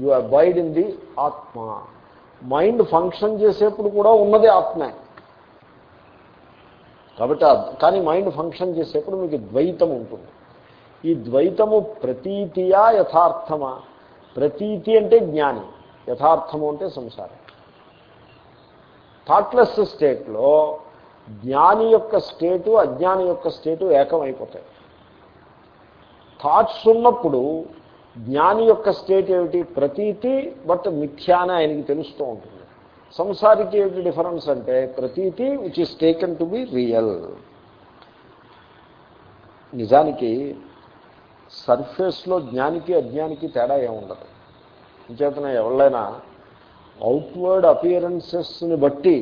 [SPEAKER 1] you abide in the ఆత్మ. మైండ్ ఫంక్షన్ చేసేప్పుడు కూడా ఉన్నది ఆత్మే. కాబట్టి కానీ మైండ్ ఫంక్షన్ చేసేప్పుడు మీకు ద్వైతం ఉంటుంది. ఈ ద్వైతము ప్రతీతియా యథార్థమా? ప్రతీతి అంటే జ్ఞాని యథార్థము అంటే సంసారం. థాట్లెస్ స్టేట్లో జ్ఞాని యొక్క స్టేటు అజ్ఞాని యొక్క స్టేటు ఏకమైపోతాయి. థాట్స్ ఉన్నప్పుడు జ్ఞాని యొక్క స్టేట్ ఏమిటి? ప్రతీతి బట్ మిథ్యాన ఆయనకి తెలుస్తూ ఉంటుంది. సంసారికి ఏమిటి డిఫరెన్స్ అంటే ప్రతీతి which is taken to be real నిజానికి సర్ఫేస్లో జ్ఞానికి అజ్ఞానికి తేడా ఏముండదు ఇంచేతన ఎవరైనా అవుట్వర్డ్ అపియరెన్సెస్ని బట్టి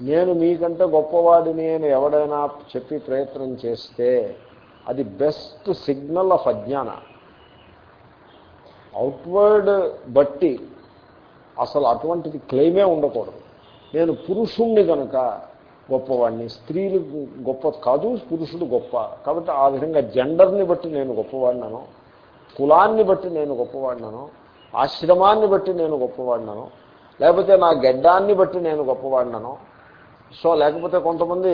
[SPEAKER 1] నేను మీకంటే గొప్పవాడిని అని ఎవడైనా చెప్పి ప్రయత్నం చేస్తే అది బెస్ట్ సిగ్నల్ ఆఫ్ అజ్ఞాన. అవుట్వర్డ్ బట్టి అసలు అటువంటిది క్లెయిమే ఉండకూడదు. నేను పురుషుణ్ణి కనుక గొప్పవాడిని స్త్రీలు గొప్ప కాదు పురుషుడు గొప్ప. కాబట్టి ఆ విధంగా జెండర్ని బట్టి నేను గొప్పవాడినాను కులాన్ని బట్టి నేను గొప్పవాడినాను ఆశ్రమాన్ని బట్టి నేను గొప్పవాడినాను లేకపోతే నా గడ్డాన్ని బట్టి నేను గొప్పవాడినాను. సో లేకపోతే కొంతమంది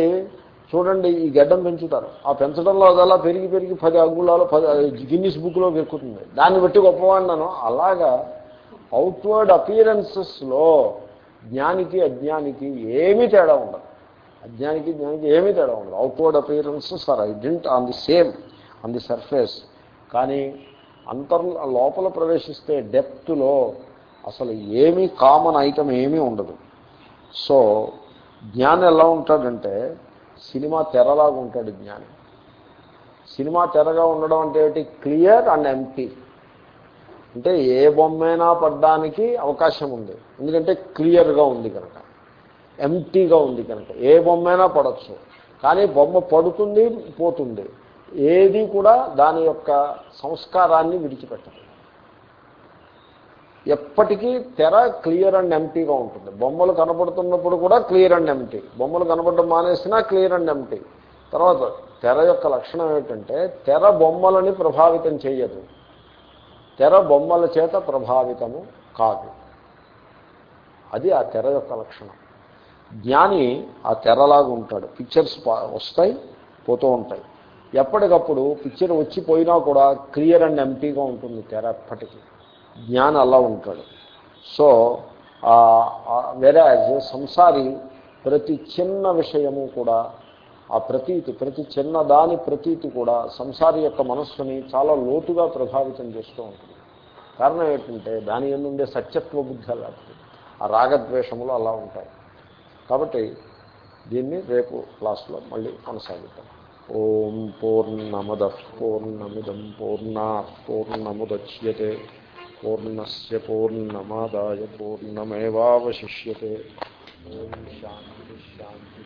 [SPEAKER 1] చూడండి ఈ గడ్డం పెంచుతారు. ఆ పెంచడంలో అదలా పెరిగి పెరిగి పది అంగుళాలు పది గిన్నిస్ బుక్లోకి ఎక్కుతుంది దాన్ని బట్టి గొప్పవాడినాను. అలాగా అవుట్వర్డ్ అపీరెన్సెస్లో జ్ఞానికి అజ్ఞానికి ఏమీ తేడా ఉండదు. అజ్ఞానికి జ్ఞానికి ఏమీ తేడా ఉండదు. Outward appearances are identical on the same on the surface. కానీ అంతర్ లోపల ప్రవేశిస్తే డెప్త్లో అసలు ఏమీ కామన్ ఐటమ్ ఏమీ ఉండదు. సో జ్ఞానం ఎలా ఉంటాడంటే సినిమా తెరలాగా ఉంటాడు జ్ఞాని. సినిమా తెరగా ఉండడం అంటే ఏంటి క్లియర్ అండ్ ఎంటీ అంటే ఏ బొమ్మైనా పడ్డానికి అవకాశం ఉంది. ఎందుకంటే క్లియర్గా ఉంది కనుక. ఎంటీగా ఉంది కనుక. ఏ బొమ్మైనా పడవచ్చు కానీ బొమ్మ పడుతుంది పోతుంది. ఏది కూడా దాని యొక్క సంస్కారాన్ని విడిచిపెట్టదు. ఎప్పటికీ తెర క్లియర్ అండ్ ఎంటీగా ఉంటుంది. బొమ్మలు కనపడుతున్నప్పుడు కూడా క్లియర్ అండ్ ఎంటీ బొమ్మలు కనపడడం మానేసినా క్లియర్ అండ్ ఎంటీ తర్వాత తెర యొక్క లక్షణం ఏమిటంటే తెర బొమ్మలని ప్రభావితం చేయదు. తెర బొమ్మల చేత ప్రభావితము కాదు. అది ఆ తెర యొక్క లక్షణం. జ్ఞాని ఆ తెరలాగా ఉంటాడు. పిక్చర్స్ వస్తాయి పోతూ ఉంటాయి. ఎప్పటికప్పుడు పిక్చర్ వచ్చిపోయినా కూడా క్లియర్ అండ్ ఎంటీగా ఉంటుంది తెర ఎప్పటికీ. జ్ఞాని అలా ఉంటాడు. సో వేరే సంసారి ప్రతి చిన్న విషయము కూడా ఆ ప్రతీతి ప్రతి చిన్న దాని ప్రతీతి కూడా సంసారి యొక్క మనస్సుని చాలా లోతుగా ప్రభావితం చేస్తూ ఉంటుంది. కారణం ఏంటంటే దాని ఎందుండే సత్యత్వ బుద్ధి అలాంటిది ఆ రాగద్వేషములు అలా ఉంటాయి. కాబట్టి దీన్ని రేపు క్లాస్లో మళ్ళీ కొనసాగిద్దాం. ఓం పూర్ణమద పూర్ణమిదం పూర్ణా పూర్ణముద్యతే పూర్ణస్ పూర్ణమాదాయ పూర్ణమేవాశిష్యే శాంతి శాంతి